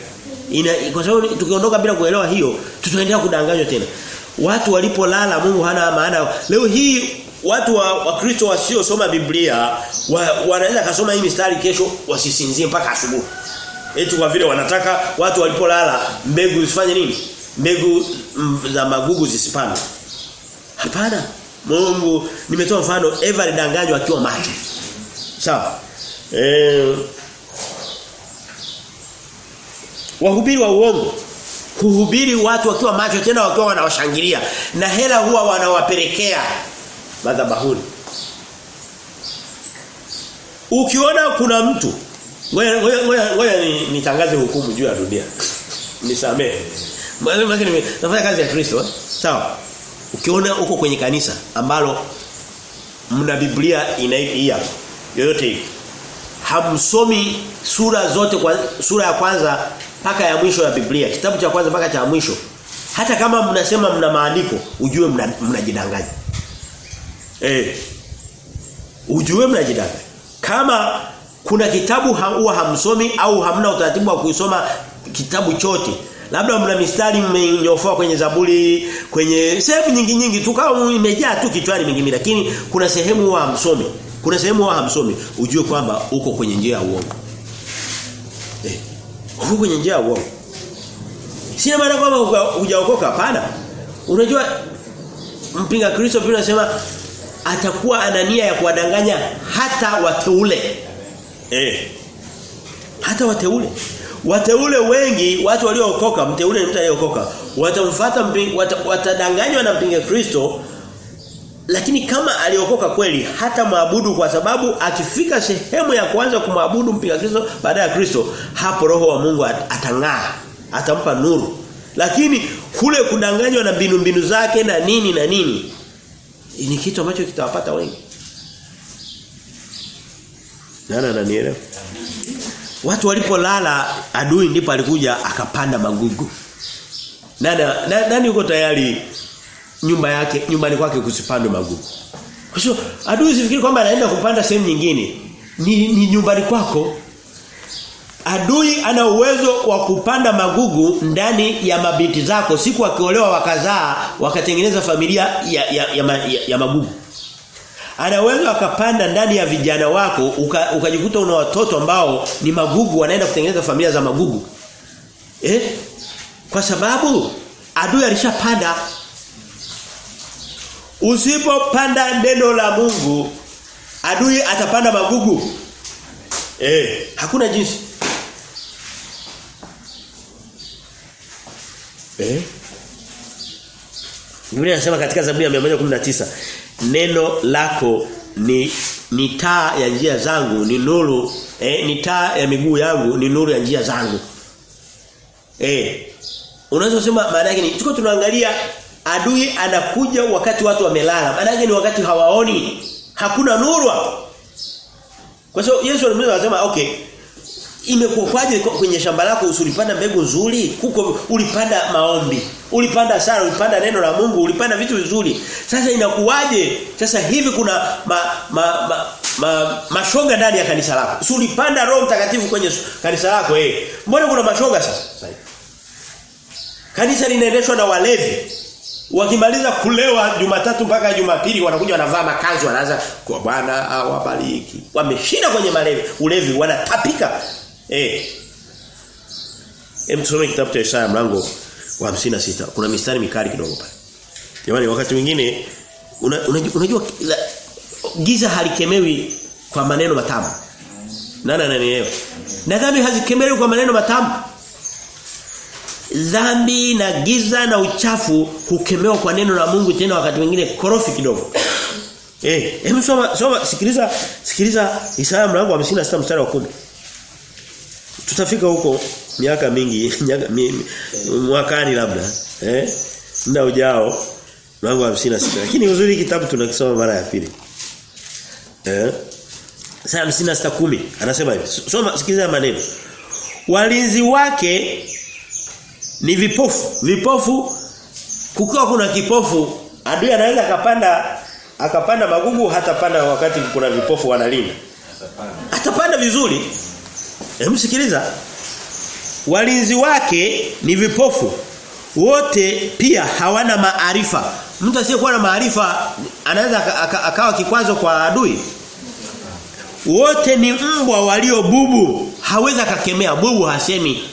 A: Ina, kwa sababu tukiondoka bila kuelewa hiyo tutaendelea kudanganywa tena. Watu walipolala Mungu hana maana. Leo hii watu wa, Wakristo wasiosoma Biblia wa, wanaweza kasoma hii mistari kesho wasisinzie mpaka asubuhi. Eti kwa vile wanataka watu walipolala mbegu zifanye nini? Mbegu za magugu zisipande. Hapana. Mungu nimetoa mfano Eva alidanganywa akiwa macho. Sawa. Eh Wahubiri wa uongo kuhubiri watu wakiwa macho tena wakiwa wanawashangilia na hela huwa wanawapelekea madhabahuni. Ukiona kuna mtu ngoja nitangaze ni hukumu juu ya dunia. [LAUGHS] Nisamee. Maana nafanya kazi ya Kristo, sawa? Ukiona uko kwenye kanisa ambalo mna Biblia ina hii hapa. Yoyote hii. Hamsomi sura zote kwa sura ya kwanza mpaka ya mwisho ya Biblia. Kitabu cha kwanza mpaka cha mwisho. Hata kama mnasema mna maandiko, ujue mnajidanganya. Mna eh. Ujue mnajidanganya. Kama kuna kitabu huwa hamsomi au hamna utaratibu wa kusoma kitabu chote. Labda mna mistari mmenyofoa kwenye Zaburi, kwenye sehemu nyingi nyingi tu kama imejaa tu kichwani mingi lakini kuna sehemu huwa hamsomi. Kuna sehemu wao hamsomi. Ujue kwamba uko kwenye njia ya uongo. Eh. Uko kwenye njia ya uongo. Sina maana kwamba hujaokoka hapana. Unajua mpinga Kristo pia anasema atakuwa ana nia ya kuwadanganya hata wateule. Eh. Hata wateule. Wateule wengi, watu waliookoka, mteule ni mtu aliyeokoka, watamfuata mpinga watadanganywa na mpinga Kristo lakini kama aliokoka kweli hata maabudu kwa sababu akifika sehemu ya kuanza kumwabudu mpinga Kristo baada ya Kristo hapo roho wa Mungu atang'aa atampa nuru. Lakini kule kudanganywa na mbinu mbinu zake na nini na nini ni kitu ambacho kitawapata wengi. Nana ananielewa? Watu walipolala adui ndipo alikuja akapanda magugu. Nani nani yuko tayari nyumba yake nyumbani kwake kusipandwe magugu. Kwa hiyo adui zifikiri kwamba anaenda kupanda sehemu nyingine. Ni, ni nyumbani kwako. Adui ana uwezo wa kupanda magugu ndani ya mabinti zako siku akiolewa wakazaa wakatengeneza familia ya ya, ya, ya, ya magugu. Ana uwezo akapanda ndani ya vijana wako ukajikuta uka, una watoto ambao ni magugu wanaenda kutengeneza familia za magugu. Eh? Kwa sababu adui alishapanda. Usipopanda neno la Mungu adui atapanda magugu. Eh, hakuna jinsi. Eh? Biblia inasema katika Zaburi ya 119 neno lako ni ni taa ya njia zangu, ni nuru, eh, ni taa ya miguu yangu, ni nuru ya njia zangu. Eh. Unaweza kusema maana yake ni tuko tunaangalia adui anakuja wakati watu wamelala. Maana ni wakati hawaoni. Hakuna nuru hapo. Kwa sababu Yesu alimuuliza akasema okay imekuwaje kwenye shamba lako? Usulipanda mbegu nzuri? Kuko ulipanda maombi ulipanda sala ulipanda neno la Mungu ulipanda vitu vizuri. Sasa inakuwaje? Sasa hivi kuna ma, ma, ma, ma, mashoga ndani ya kanisa lako. Usulipanda roho mtakatifu kwenye kanisa lako eh. Mbona kuna mashoga sasa? Kanisa linaendeshwa na walevi wakimaliza kulewa Jumatatu mpaka Jumapili wanakuja wanavaa makazi wanaanza kwa Bwana awabariki wameshinda kwenye malevi ulevi wanatapika Eh. Hem tusome kitabu cha Isaya mlango wa 56. Kuna mistari mikali kidogo pale. Jamani wakati mwingine unajua una, unajua giza halikemewi kwa maneno matamu. Nani ananielewa? Na dhambi hazikemewi kwa maneno matamu. Dhambi na giza na uchafu hukemewa kwa neno la Mungu tena wakati mwingine korofi kidogo. [COUGHS] Eh, hebu soma soma sikiliza sikiliza Isaya mlango wa 56 mstari wa 10 tutafika huko miaka mingi [LAUGHS] miaka, mi, mwakani labda eh muda ujao mlango wa 56 lakini uzuri kitabu tunakisoma mara ya pili. Eh Isaya 56:10 anasema hivi. Soma sikiliza maneno. Walinzi wake ni vipofu vipofu kukiwa kuna kipofu adui anaweza akapanda akapanda magugu hatapanda wakati kuna vipofu wanalinda atapanda vizuri Hebu sikiliza. Walinzi wake ni vipofu. Wote pia hawana maarifa. Mtu asiyekuwa na maarifa anaweza akawa kikwazo kwa adui. Wote ni mbwa walio bubu. Hawezi akakemea bubu hasemi.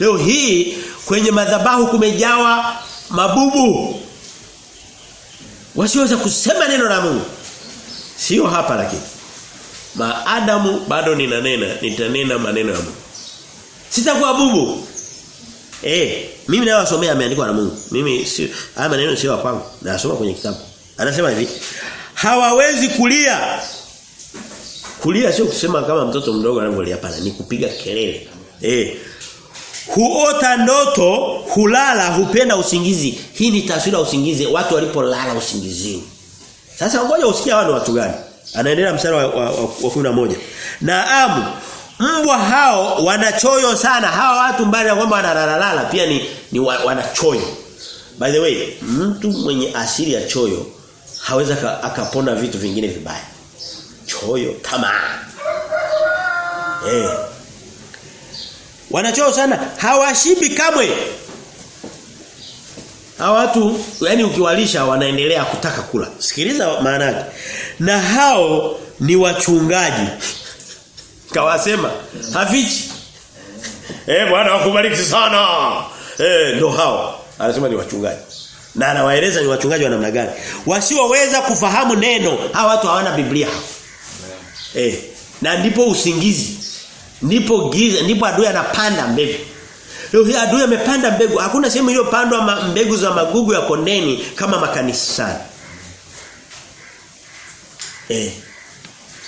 A: Leo hii kwenye madhabahu kumejawa mabubu. Wasiweza kusema neno la Mungu. Sio hapa lakini. Maadamu bado ninanena nitanena maneno ya Mungu. Sitakuwa bubu. Eh mimi nayo wasomea ameandikwa na Mungu. Mimi si haya maneno sio kwangu. Nasoma kwenye kitabu. Anasema hivi. Hawawezi kulia. Kulia sio kusema kama mtoto mdogo anavyolia hapana. Ni kupiga kelele. Eh huota ndoto hulala hupenda usingizi hii ni taswira ya usingizi watu walipolala usingizini sasa ngoja usikia wao watu gani Anaendelea mstari wa, wa, wa, wa 11. Naamu mbwa hao wanachoyo sana. Hawa watu mbali na kwamba wanalalala pia ni, ni wa, wanachoyo. By the way, mtu mwenye asili ya choyo haweza akapona vitu vingine vibaya. Choyo tamaa. Eh. Wanachoyo sana, hawashibi kamwe. Hawa watu yani ukiwalisha wanaendelea kutaka kula. Sikiliza maana yake. Na hao ni wachungaji. Kawasema hafichi. Eh Bwana wakubariki sana. Eh ndo hao. Anasema ni wachungaji. Na anawaeleza ni wachungaji wa namna gani. Wasioweza kufahamu neno. Hawa watu hawana Biblia. Eh na ndipo usingizi. Ndipo giza, ndipo adui anapanda mbegu. Leo hii adui amepanda mbegu. Hakuna sehemu iliyopandwa mbegu za magugu ya kondeni kama makanisani. Eh.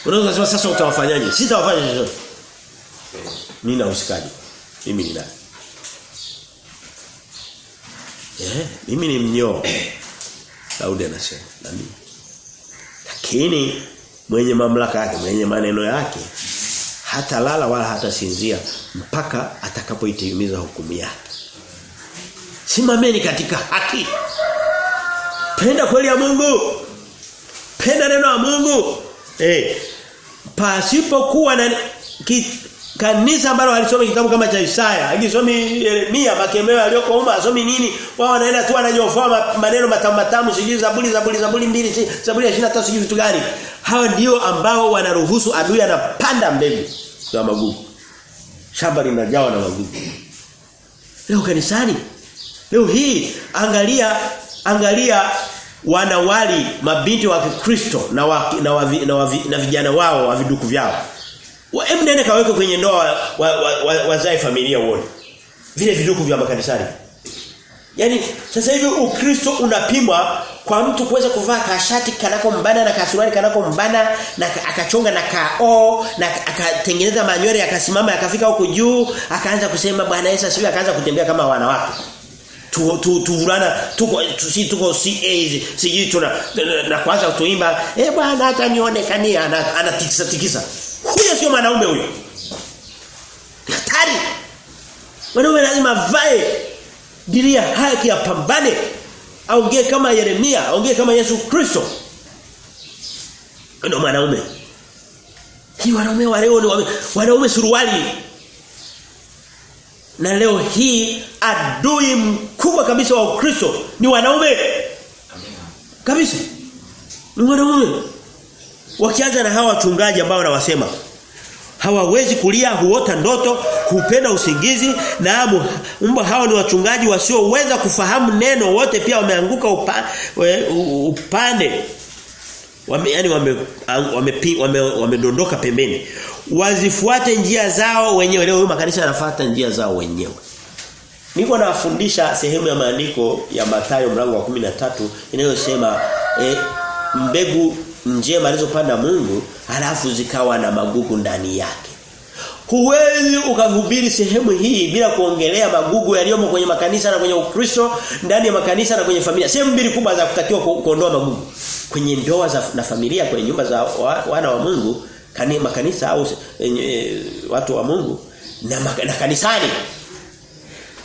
A: Unaweza kusema sasa utawafanyaje? Sitawafanya chochote. Mimi nahusikaje? Mimi ni nani? Eh, mimi ni mnyoo. Daudi anasema na. Lakini mwenye mamlaka yake, mwenye maneno yake hata lala wala hata sinzia mpaka atakapoitimiza hukumu yake. Simameni katika haki. Penda kweli ya Mungu. Penda neno la Mungu. Eh. Pasipokuwa na Kanisa ambalo halisomi kitabu kama cha Isaya, halisomi Yeremia, makemeo yaliyoko huko, asomi nini? Wao wanaenda tu wananyofoa maneno matamu matamu, sijui Zaburi Zaburi Zaburi mbili, Zaburi ya 23 sijui vitu gani. Hawa ndio ambao wanaruhusu adui anapanda mbegu za magugu. Shamba linajawa na magugu. Leo kanisani leo hii angalia angalia wanawali mabinti wa Kikristo na wa, na, wa, na, wa, na vijana wao wa viduku vyao. Hebu nene kaweke kwenye ndoa wazae wa, wa, wa, wa familia uone. Vile viduku vya makanisani. Yaani sasa hivi Ukristo unapimwa kwa mtu kuweza kuvaa kashati kanako mbana na kasuruali kanako mbana na akachonga na kao na akatengeneza manywele akasimama akafika huko juu akaanza kusema Bwana Yesu sivyo akaanza kutembea kama wanawake tu tu tuvulana tuko si tuko CA si tuna na na kwanza kutuimba eh bwana hata nionekania anatikisa tikisa huyo sio mwanaume huyo hatari mwanaume lazima vae diria haki apambane aongee kama Yeremia aongee kama Yesu Kristo ndio mwanaume hii wanaume wa leo ni wanaume suruali na leo hii adui mkubwa kabisa wa Ukristo ni wanaume. Kabisa. Ni wanaume. Wakianza na hawa wachungaji ambao wanawasema hawawezi kulia huota ndoto hupenda usingizi na mbwa hao ni wachungaji wasioweza kufahamu neno wote pia wameanguka upa, upande. Wame yani wame wamedondoka wame, wame, wame pembeni. Wazifuate njia zao wenyewe. Leo makanisa yanafuata njia zao wenyewe. Niko nafundisha sehemu ya maandiko ya Mathayo mlango wa 13 inayosema eh, mbegu njema alizopanda Mungu halafu zikawa na magugu ndani yake. Huwezi ukahubiri sehemu hii bila kuongelea magugu yaliyomo kwenye makanisa na kwenye Ukristo, ndani ya makanisa na kwenye familia. Sehemu mbili kubwa za kutakiwa kuondoa magugu. Kwenye ndoa za na familia, kwenye nyumba za wa, wana wa Mungu, kani makanisa au e, watu wa Mungu na, na kanisani.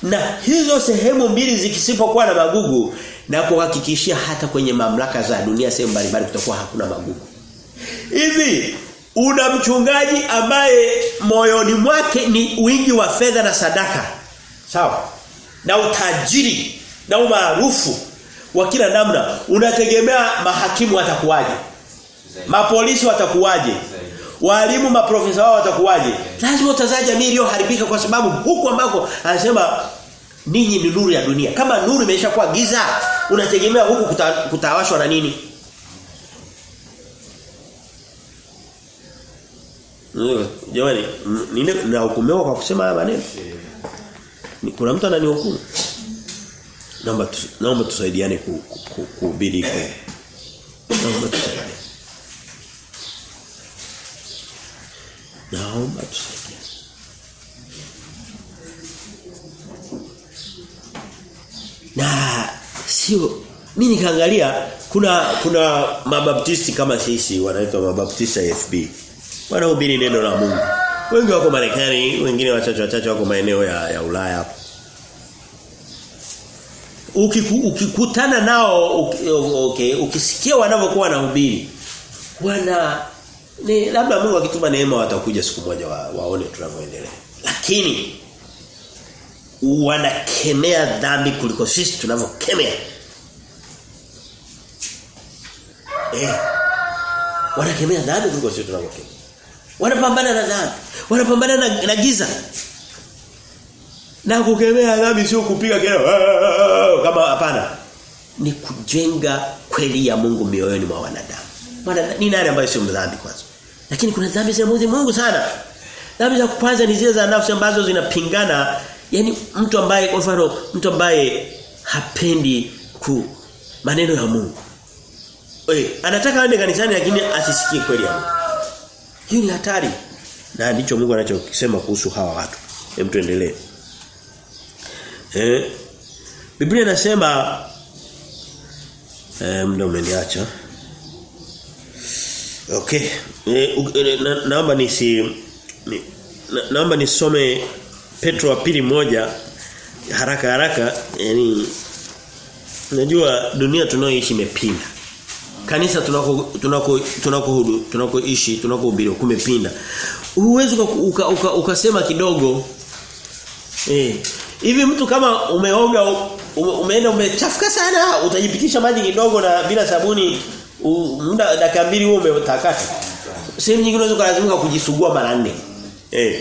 A: Na hizo sehemu mbili zikisipokuwa na magugu na kuhakikishia hata kwenye mamlaka za dunia sehemu mbalimbali kutakuwa hakuna magugu. Hivi una mchungaji ambaye moyoni mwake ni wingi wa fedha na sadaka. Sawa? Na utajiri na umaarufu wa kila namna unategemea mahakimu watakuwaje? Mapolisi watakuwaje? Walimu maprofesa wao watakuwaje? Lazima utazaja jamii iliyoharibika kwa sababu huku ambako anasema ninyi ni nuru ya dunia. Kama nuru imeshakuwa giza, unategemea huku kuta, kutawashwa na nini? Jamani, nini nahukumiwa kwa kusema haya maneno? Kuna mtu ananihukumu? Naomba naomba tusaidiane kuhubiri ku, ku, Naomba tusaidiane. Naomba tusaidie Na sio mimi nikaangalia kuna kuna mabaptisti kama sisi wanaitwa mabaptista FB. Wanahubiri neno la Mungu. Wengi wako Marekani, wengine wachache wachache wako maeneo ya, ya Ulaya. Ukiku, ukikutana nao okay, ukisikia wanavyokuwa wanahubiri wana ni labda Mungu akituma neema watakuja siku moja wa, waone tunavyoendelea. Lakini wanakemea dhambi kuliko sisi tunavyokemea. Eh. Wanakemea dhambi kuliko sisi tunavyokemea. Wanapambana na dhambi. Wanapambana na, na giza. Na kukemea dhambi sio kupiga kelele kama hapana. Ni kujenga kweli ya Mungu mioyoni mwa wanadamu. Mwana, ni nani ambaye sio mdhambi kwanza? Lakini kuna dhambi za Mungu sana. Dhambi za kwanza ni zile za nafsi ambazo zinapingana yani mtu ambaye kwa mfano mtu ambaye hapendi ku maneno ya Mungu. Oye, anataka aende kanisani lakini asisikie kweli ya Mungu. Hiyo ni hatari. Na ndicho Mungu anachokisema kuhusu hawa watu. Hem tuendelee. Eh Biblia inasema eh muda umeniacha. Okay. E, na, naomba nisi ni, na, naomba nisome Petro wa pili moja haraka haraka yani unajua dunia tunayoishi imepinda kanisa tunako tunako tunako tunakoishi tunakohubiri kumepinda. Huwezi ukasema uka, uka, uka kidogo eh hivi mtu kama umeoga umeenda umechafuka sana utajipitisha maji kidogo na bila sabuni muda dakika mbili wewe umetakata. Sehemu nyingine unaweza kulazimika kujisugua mara nne. Eh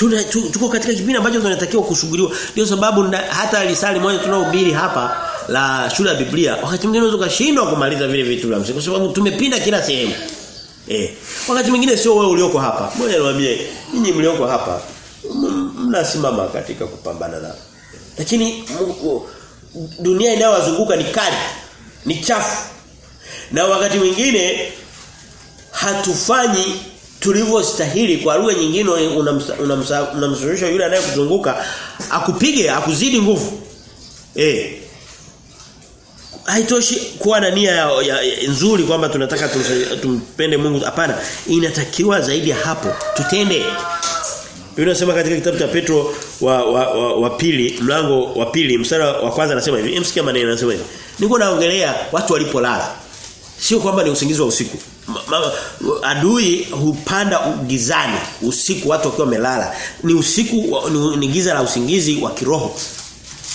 A: tuna tuko katika kipindi ambacho tunatakiwa kushughuliwa. Ndio sababu na, hata alisali moja tunaohubiri hapa la shule ya Biblia wakati mwingine unaweza kushindwa kumaliza vile vitu vya msingi kwa sababu tumepinda kila sehemu. Eh. Wakati mwingine sio wewe ulioko hapa. Ngoja niwaambie, ninyi mlioko hapa mnasimama katika kupambana na. Lakini dunia inayowazunguka ni kali, ni chafu. Na wakati mwingine hatufanyi tulivyostahili. Kwa lugha nyingine unamsuluhisha yule anayekuzunguka akupige akuzidi nguvu. Eh. Haitoshi kuwa na nia ya, ya, ya, nzuri kwamba tunataka tumpende Mungu. Hapana. Inatakiwa zaidi ya hapo tutende. Biblia inasema katika kitabu cha Petro wa wa, wa, wa pili mlango wa pili mstari wa kwanza anasema hivi. Msikia maneno anasema hivi. Niko naongelea watu walipolala sio kwamba ni usingizi wa usiku. Ma, ma, adui hupanda gizani usiku watu wakiwa wamelala. Ni usiku ni, ni giza la usingizi wa kiroho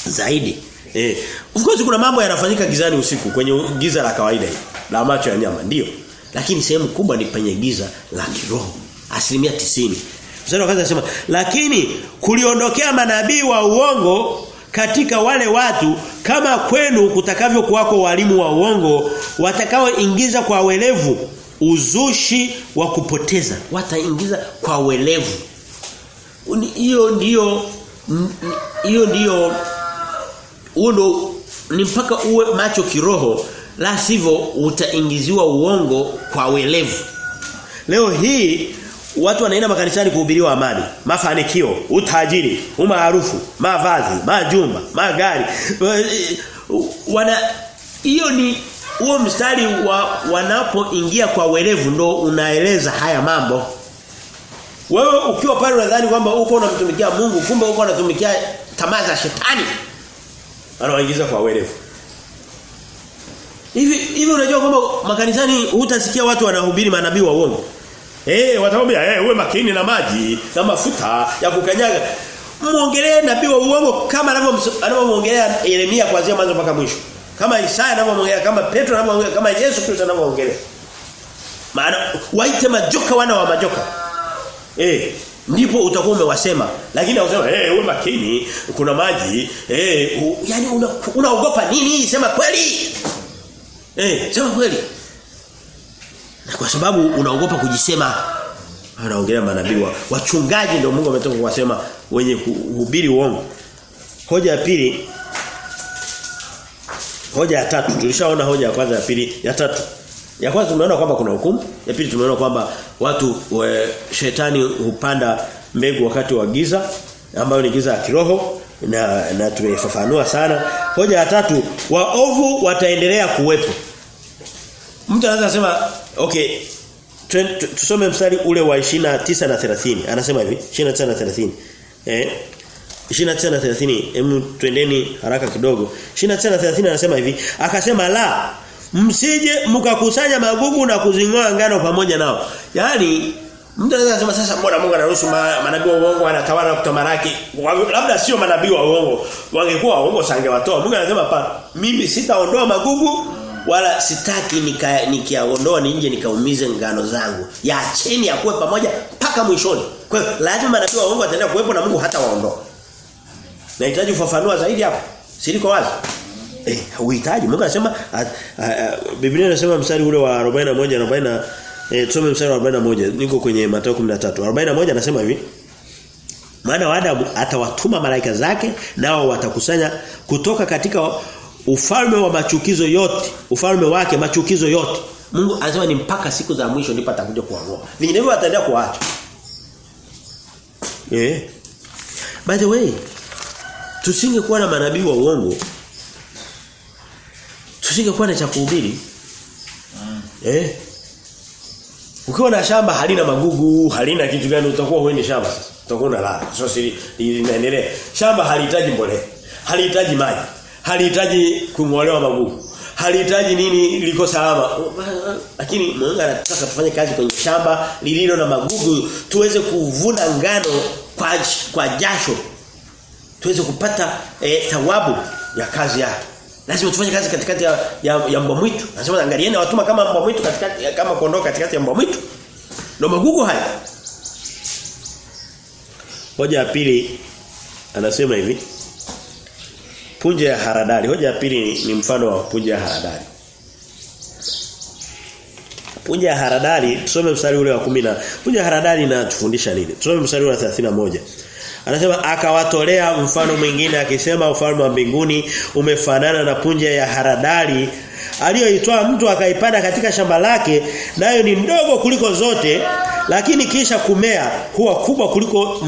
A: zaidi. Eh of course kuna mambo yanafanyika gizani usiku kwenye giza la kawaida hii la macho ya nyama ndio. Lakini sehemu kubwa ni penye giza la kiroho asilimia tisini. Mstari wa anasema lakini kuliondokea manabii wa uongo katika wale watu kama kwenu kutakavyo kuwako walimu wa uongo watakaoingiza kwa welevu uzushi wa kupoteza. Wataingiza kwa welevu. Hiyo ndiyo hiyo ndiyo huo ni mpaka uwe macho kiroho la sivyo utaingiziwa uongo kwa welevu. Leo hii watu wanaenda makanisani kuhubiriwa amani, mafanikio, utajiri, umaarufu, mavazi, majumba, magari. Wana hiyo ni huo mstari wa wanapoingia kwa welevu ndo unaeleza haya mambo. Wewe ukiwa pale unadhani kwamba uko unamtumikia Mungu kumbe uko unatumikia tamaa za shetani. Anawaingiza kwa welevu. Hivi hivi unajua kwamba makanisani hutasikia watu wanahubiri manabii wa uongo. Eh watamwambia eh uwe makini na maji na mafuta ya kukanyaga. Muongelee nabii wa uongo kama anavyomuongelea Yeremia kuanzia mwanzo mpaka mwisho. Kama Isaya anavyomuongelea, kama Petro anavyomuongelea, kama Yesu Kristo anavyomuongelea. Maana waite majoka wana wa majoka. Eh ndipo utakuwa umewasema lakini unasema eh uwe makini kuna maji eh yani unaogopa una nini sema kweli eh sema kweli na kwa sababu unaogopa kujisema anaongelea manabii wa wachungaji ndio Mungu ametoka kuwasema wenye kuhubiri uongo. Hoja ya pili Hoja ya tatu tulishaona hoja ya kwanza ya pili ya tatu. Ya kwanza tumeona kwamba kuna hukumu, ya pili tumeona kwamba watu we, shetani hupanda mbegu wakati wa giza ambayo ni giza ya kiroho na na tumeifafanua sana. Hoja ya tatu waovu wataendelea kuwepo. Mtu anaweza kusema okay tusome mstari ule wa 29 na 30 anasema hivi 29 na 30 eh 29 na 30 hebu twendeni haraka kidogo. 29 na 30 anasema hivi akasema la msije mkakusanya magugu na kuzingoa ngano pamoja nao. Yaani mtu anaweza kusema sasa mbona Mungu anaruhusu manabii wa uongo anatawala wanatawala kutamaraki labda sio manabii wa uongo. Wangekuwa waongo sangewatoa. Mungu anasema hapana. Mimi sitaondoa magugu wala sitaki nikiaondoa nika nje nikaumize ngano zangu. Yaacheni akuwe pamoja mpaka mwishoni. Kwa hiyo lazima manabii wa Mungu wataendelea kuwepo na Mungu hata waondoa. Nahitaji ufafanua zaidi hapo. Siliko wazi. Eh, uhitaji. Mungu anasema Biblia inasema mstari ule wa 41 40 eh tusome mstari wa 41 niko kwenye Mathayo 13. 41 anasema hivi maana wa Adamu atawatuma malaika zake nao watakusanya kutoka katika ufalme wa machukizo yote, ufalme wake machukizo yote. Mungu anasema ni mpaka siku za mwisho ndipo atakuja kuangua. Vinginevyo ataendelea kuacha. Eh. By the way, tusingekuwa na manabii wa uongo. Tusingekuwa na cha kuhubiri. Eh. Ukiwa na shamba halina magugu, halina kitu gani utakuwa huendi shamba sasa. Utakuwa unalala. Sio siri linaendelea. Shamba halihitaji mbolea, halihitaji maji halihitaji kumwolewa magugu. halihitaji nini liko salama. Lakini Mungu anataka tufanye kazi kwenye shamba lililo na magugu tuweze kuvuna ngano kwa kwa jasho. Tuweze kupata e, thawabu ya kazi yake. Lazima tufanye kazi katikati ya, ya, ya mbwa mwitu. Anasema angalieni watuma kama mbwa mwitu katikati kama kondoo katikati ya mbwa mwitu. Ndio magugu haya. Hoja ya pili anasema hivi punje ya haradali. Hoja ya pili ni, ni mfano wa punje ya haradali. Punje ya haradali tusome mstari ule wa 10 punje ya haradali inatufundisha nini? Tusome mstari wa 31. Anasema akawatolea mfano mwingine akisema ufalme wa mbinguni umefanana na punje ya haradali aliyoitoa mtu akaipanda katika shamba lake nayo ni ndogo kuliko zote lakini kisha kumea huwa kubwa kuliko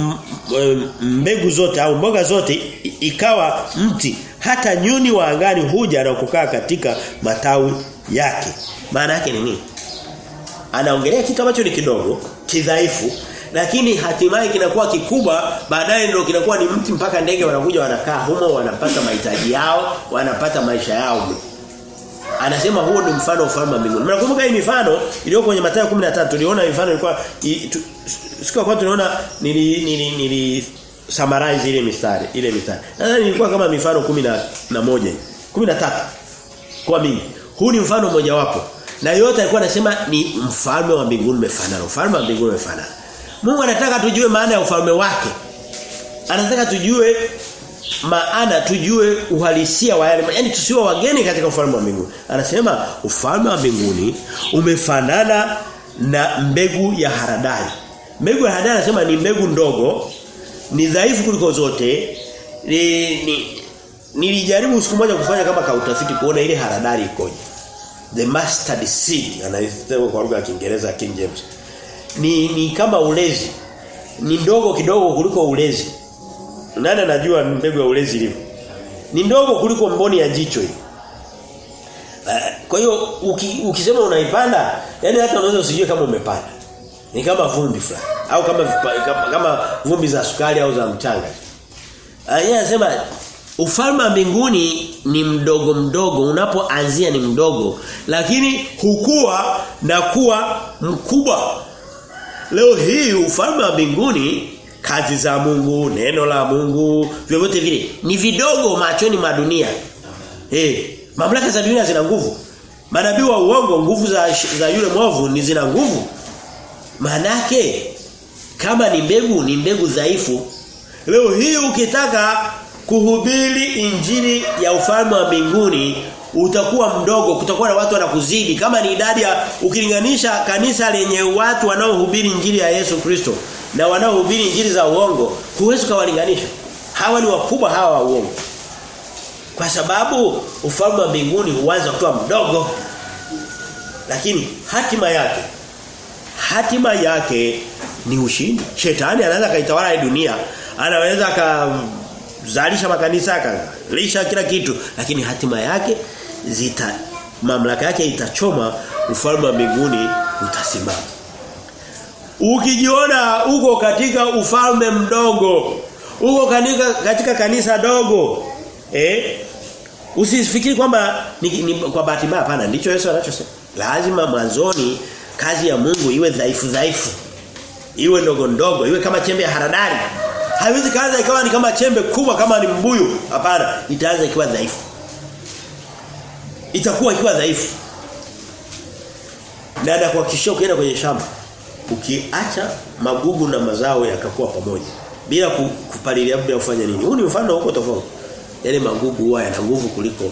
A: mbegu zote au mboga zote ikawa mti hata nyuni wa angani huja na kukaa katika matawi yake. Maana yake ni nini? Anaongelea kitu ambacho ni kidogo kidhaifu lakini hatimaye kinakuwa kikubwa baadaye ndio kinakuwa ni mti mpaka ndege wanakuja wanakaa humo wanapata mahitaji yao wanapata maisha yao. Anasema huo ni mfano wa ufalme wa mbinguni. Mnakumbuka hii mifano iliyo kwenye Mathayo 13 tuliona mifano ilikuwa siku kwa tunaona nili nili, nili summarize ile mistari ile mistari. Nadhani ilikuwa kama mifano 10 na na moja 13 kwa mingi. Huu ni mfano mmoja wapo. Na yote alikuwa anasema ni mfalme wa mbinguni umefanana. Ufalme wa mbinguni umefanana. Mungu anataka tujue maana ya ufalme wake. Anataka tujue maana tujue uhalisia wa yale yani tusiwe wageni katika ufalme wa mbinguni anasema ufalme wa mbinguni umefanana na mbegu ya haradali mbegu ya haradali anasema ni mbegu ndogo ni dhaifu kuliko zote ni, ni nilijaribu siku moja kufanya kama kautafiti kuona ile haradari ikoje the mustard seed anaisema kwa lugha ya Kiingereza King James ni ni kama ulezi ni ndogo kidogo kuliko ulezi nani anajua mbegu ya ulezi ilivyo? Ni ndogo kuliko mboni ya jicho hii. Kwa hiyo uki, ukisema unaipanda, yani hata unaweza usijue kama umepanda. Ni kama vumbi fulani au kama, kama vumbi za sukari au za mchanga. Yeye anasema ufalme wa mbinguni ni mdogo mdogo unapoanzia ni mdogo lakini hukua na kuwa mkubwa. Leo hii ufalme wa mbinguni kazi za Mungu, neno la Mungu, vyovyote vile ni vidogo machoni mwa dunia. Eh, hey, mamlaka za dunia zina nguvu. Manabii wa uongo nguvu za za yule mwovu ni zina nguvu. Manake kama ni mbegu ni mbegu dhaifu. Leo hii ukitaka kuhubiri injili ya ufalme wa mbinguni utakuwa mdogo kutakuwa na watu wanakuzidi. Kama ni idadi ya ukilinganisha kanisa lenye watu wanaohubiri injili ya Yesu Kristo na wanaohubiri injili za uongo huwezi kuwalinganisha hawa ni wakubwa hawa wa uongo. Kwa sababu ufalme wa mbinguni huanza kutoa mdogo. Lakini hatima yake hatima yake ni ushindi shetani anaweza kaitawala dunia anaweza akazalisha makanisa akalisha kila kitu lakini hatima yake zita mamlaka yake itachoma ufalme wa mbinguni utasimama Ukijiona uko katika ufalme mdogo, uko katika, katika kanisa dogo, eh? Usifikiri kwamba ni, ni, kwa bahati mbaya hapana ndicho Yesu anachosema. Lazima mwanzoni kazi ya Mungu iwe dhaifu dhaifu. Iwe ndogo ndogo, iwe kama chembe ya haradari Haiwezi kaanza ikawa ni kama chembe kubwa kama ni mbuyu. Hapana, itaanza ikiwa dhaifu. Itakuwa ikiwa dhaifu. Na kisho ukienda kwenye shamba ukiacha magugu na mazao yakakuwa pamoja bila kupalilia bila kufanya nini huu ni mfano huko tofauti yale magugu huwa yana nguvu kuliko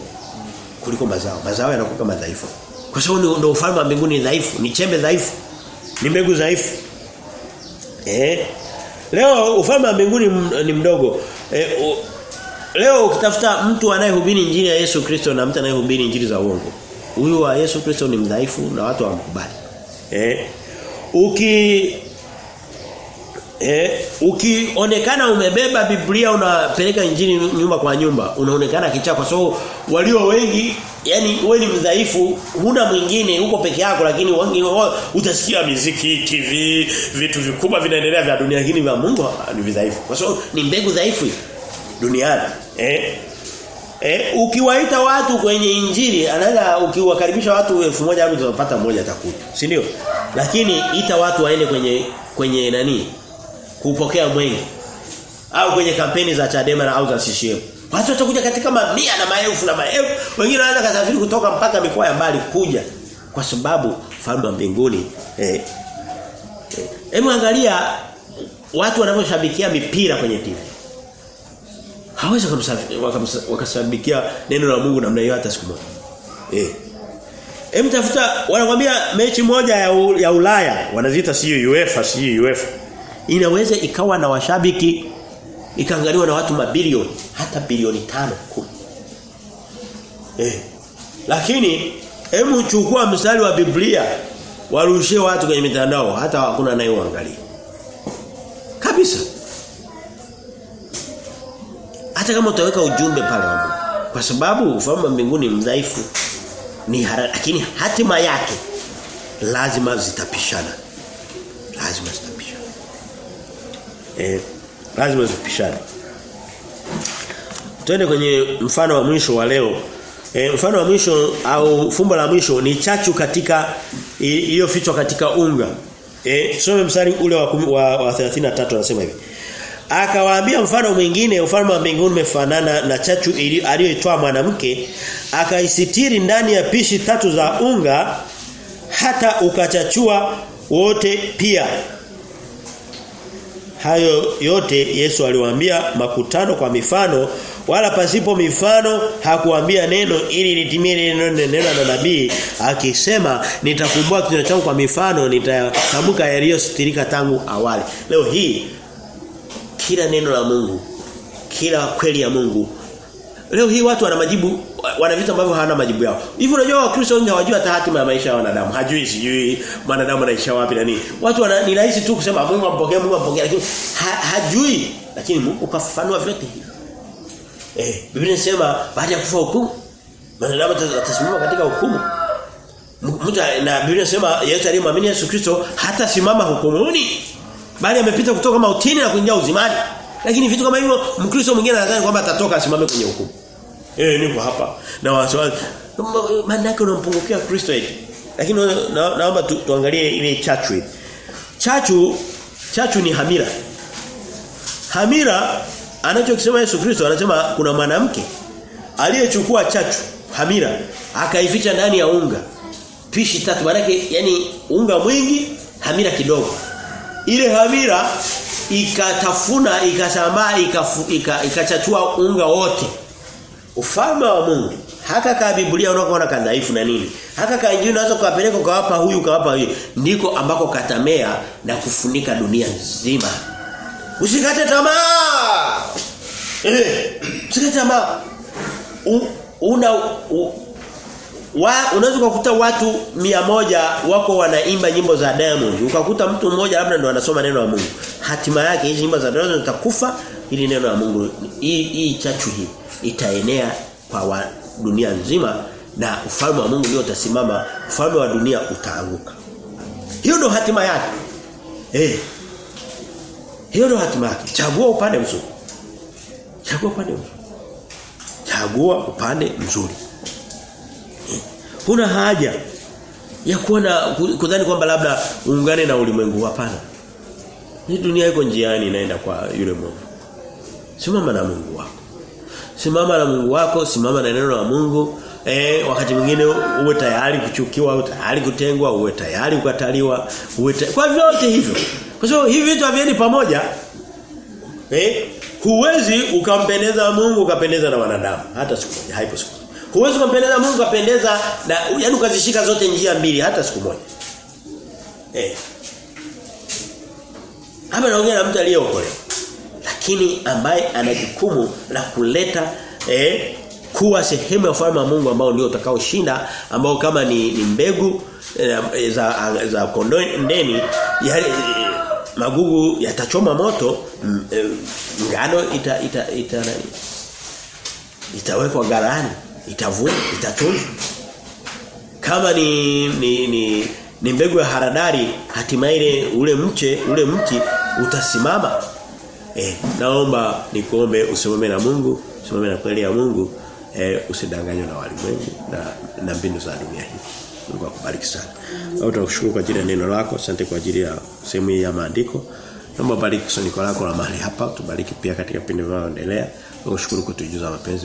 A: kuliko mazao mazao yanakuwa madhaifu. dhaifu kwa sababu ndio ufalme wa mbinguni dhaifu ni chembe dhaifu ni mbegu dhaifu. Eh? Leo ufalme wa mbinguni ni mdogo. Eh, o, leo ukitafuta mtu anayehubiri injili ya Yesu Kristo na mtu anayehubiri injili za uongo huyu wa Yesu Kristo ni mdhaifu na watu hawamkubali. Eh? Uki eh ukionekana umebeba Biblia unapeleka injili nyumba kwa nyumba unaonekana kichaa kwa sababu walio wengi yani wewe ni mdhaifu huna mwingine uko peke yako lakini utasikia muziki TV vitu vikubwa vinaendelea vya dunia lakini vya Mungu ni vidhaifu kwa sababu ni mbegu dhaifu duniani eh Eh, ukiwaita watu kwenye injili anaweza ukiwakaribisha watu 1000 hapo utapata mmoja atakuja. Si ndio? Lakini ita watu waende kwenye kwenye nani? Kupokea mwengi Au kwenye kampeni za Chadema na au za CCM. Watu watakuja katika mamia na maelfu na maelfu. Wengine wanaanza kusafiri kutoka mpaka mikoa ya mbali kuja kwa sababu falme wa mbinguni eh Hebu angalia watu wanavyoshabikia mipira kwenye TV. Hawezi wakashabikia neno la Mungu namna hiyo hata siku moja. Eh. Hem tafuta wanakuambia mechi moja ya, u, ya Ulaya wanaziita sio UEFA sio UEFA. Inaweza ikawa na washabiki ikaangaliwa na watu mabilioni hata bilioni tano kumi. Eh. Lakini hebu chukua mstari wa Biblia warushie watu kwenye mitandao hata hakuna anayeangalia. Kabisa. Hata kama utaweka ujumbe pale Mungu. Kwa sababu ufalme mbinguni mdhaifu ni haraka lakini hatima yake lazima zitapishana. Lazima zitapishana. Eh, lazima uzipishane Twende kwenye mfano wa mwisho wa leo. E, mfano wa mwisho au fumbo la mwisho ni chachu katika iliyofichwa katika unga. Eh, tusome mstari ule wa, wa, wa 33 anasema hivi. Akawaambia mfano mwingine ufalme wa mbinguni umefanana na chachu aliyoitoa mwanamke akaisitiri ndani ya pishi tatu za unga hata ukachachua wote pia. Hayo yote Yesu aliwaambia makutano kwa mifano wala pasipo mifano hakuambia neno ili litimie neno neno la nabii akisema nitakumbua kinywa changu kwa mifano nitatamka yaliyositirika tangu awali. Leo hii kila neno la Mungu kila kweli ya Mungu leo hii watu wana majibu wana vitu ambavyo hawana majibu yao. Hivi unajua wakristo wengi hawajui hata hatima ya maisha ya wanadamu. Hajui sijui wanadamu anaisha wapi na nini. Watu wana, ni rahisi tu kusema Mungu ampokee Mungu ampokee lakini ha, hajui. Lakini Mungu kafafanua vyote hivi. Eh, Biblia inasema baada ya kufa hukumu wanadamu atasimama katika hukumu. Mtu na Biblia inasema yeyote aliyemwamini Yesu Kristo hata simama hukumuni bali amepita kutoka mautini na kuingia uzimani. Lakini vitu kama hivyo Mkristo mwingine anadhani kwamba atatoka asimame kwenye hukumu. Eh niko hapa na wasiwasi maana yake unampungukia Kristo eti. Lakini na, naomba tu, tuangalie ile chachu. Chachu chachu ni hamira. Hamira anachokisema Yesu Kristo anasema kuna mwanamke aliyechukua chachu hamira akaificha ndani ya unga pishi tatu manake yani unga mwingi hamira kidogo ile hamira ikatafuna ikasambaa ikachatua ika, ika unga wote ufalme wa Mungu haka ka Biblia unakoona kadhaifu na nini haka ka injili unaweza kuwapeleka ukawapa huyu ukawapa huyu ndiko ambako katamea na kufunika dunia nzima Usikate tamaa. Eh, usikate tamaa. Una u, wa unaweza kukuta watu mia moja wako wanaimba nyimbo za Diamond. Ukakuta mtu mmoja labda ndo anasoma neno la Mungu. Hatima yake hizi nyimbo za Diamond zitakufa ili neno la Mungu hii hii chachu hii itaenea kwa wa, dunia nzima na ufalme wa Mungu ndio utasimama, ufalme wa dunia utaanguka. Hiyo ndo hatima yake. Eh. Hiyo ndio hatima yake. Chagua upande mzuri. Chagua upande mzuri. Chagua upande mzuri. Huna haja ya kuwa na kudhani kwamba labda uungane na ulimwengu hapana. Hii dunia iko njiani inaenda kwa yule Mungu. Simama na Mungu wako. Simama na Mungu wako, simama na neno la Mungu. Eh, wakati mwingine uwe tayari kuchukiwa, uwe tayari kutengwa, uwe tayari kukataliwa, uwe tayari. Kwa vyote hivyo. Kwa sababu hivi vitu havieni pamoja. Eh? Huwezi ukampendeza Mungu ukapendeza na wanadamu hata siku haipo siku. Huwezi kumpendeza Mungu apendeza na yaani ukazishika zote njia mbili hata siku moja. Eh. Hapa naongea na mtu aliyeokolewa. Lakini ambaye ana jukumu la kuleta eh kuwa sehemu ya ufalme wa Mungu ambao ndio utakaoshinda ambao kama ni, ni mbegu eh, za za kondeni yale magugu yatachoma moto m, e, ngano ita ita ita nani itawekwa garani itavunwa itatunzwa kama ni ni, ni ni mbegu ya haradari hatimaye ule mche ule mti utasimama eh naomba nikuombe usimame na Mungu usimame na kweli ya Mungu eh, usidanganywe na walimwengu na na mbinu za dunia hii. Mungu akubariki sana. Au tunakushukuru kwa ajili ya neno lako, asante kwa ajili ya sehemu hii ya maandiko. Naomba bariki kusanyiko lako la mahali hapa, tubariki pia katika pindi vinavyoendelea. Nakushukuru kutujuza mapenzi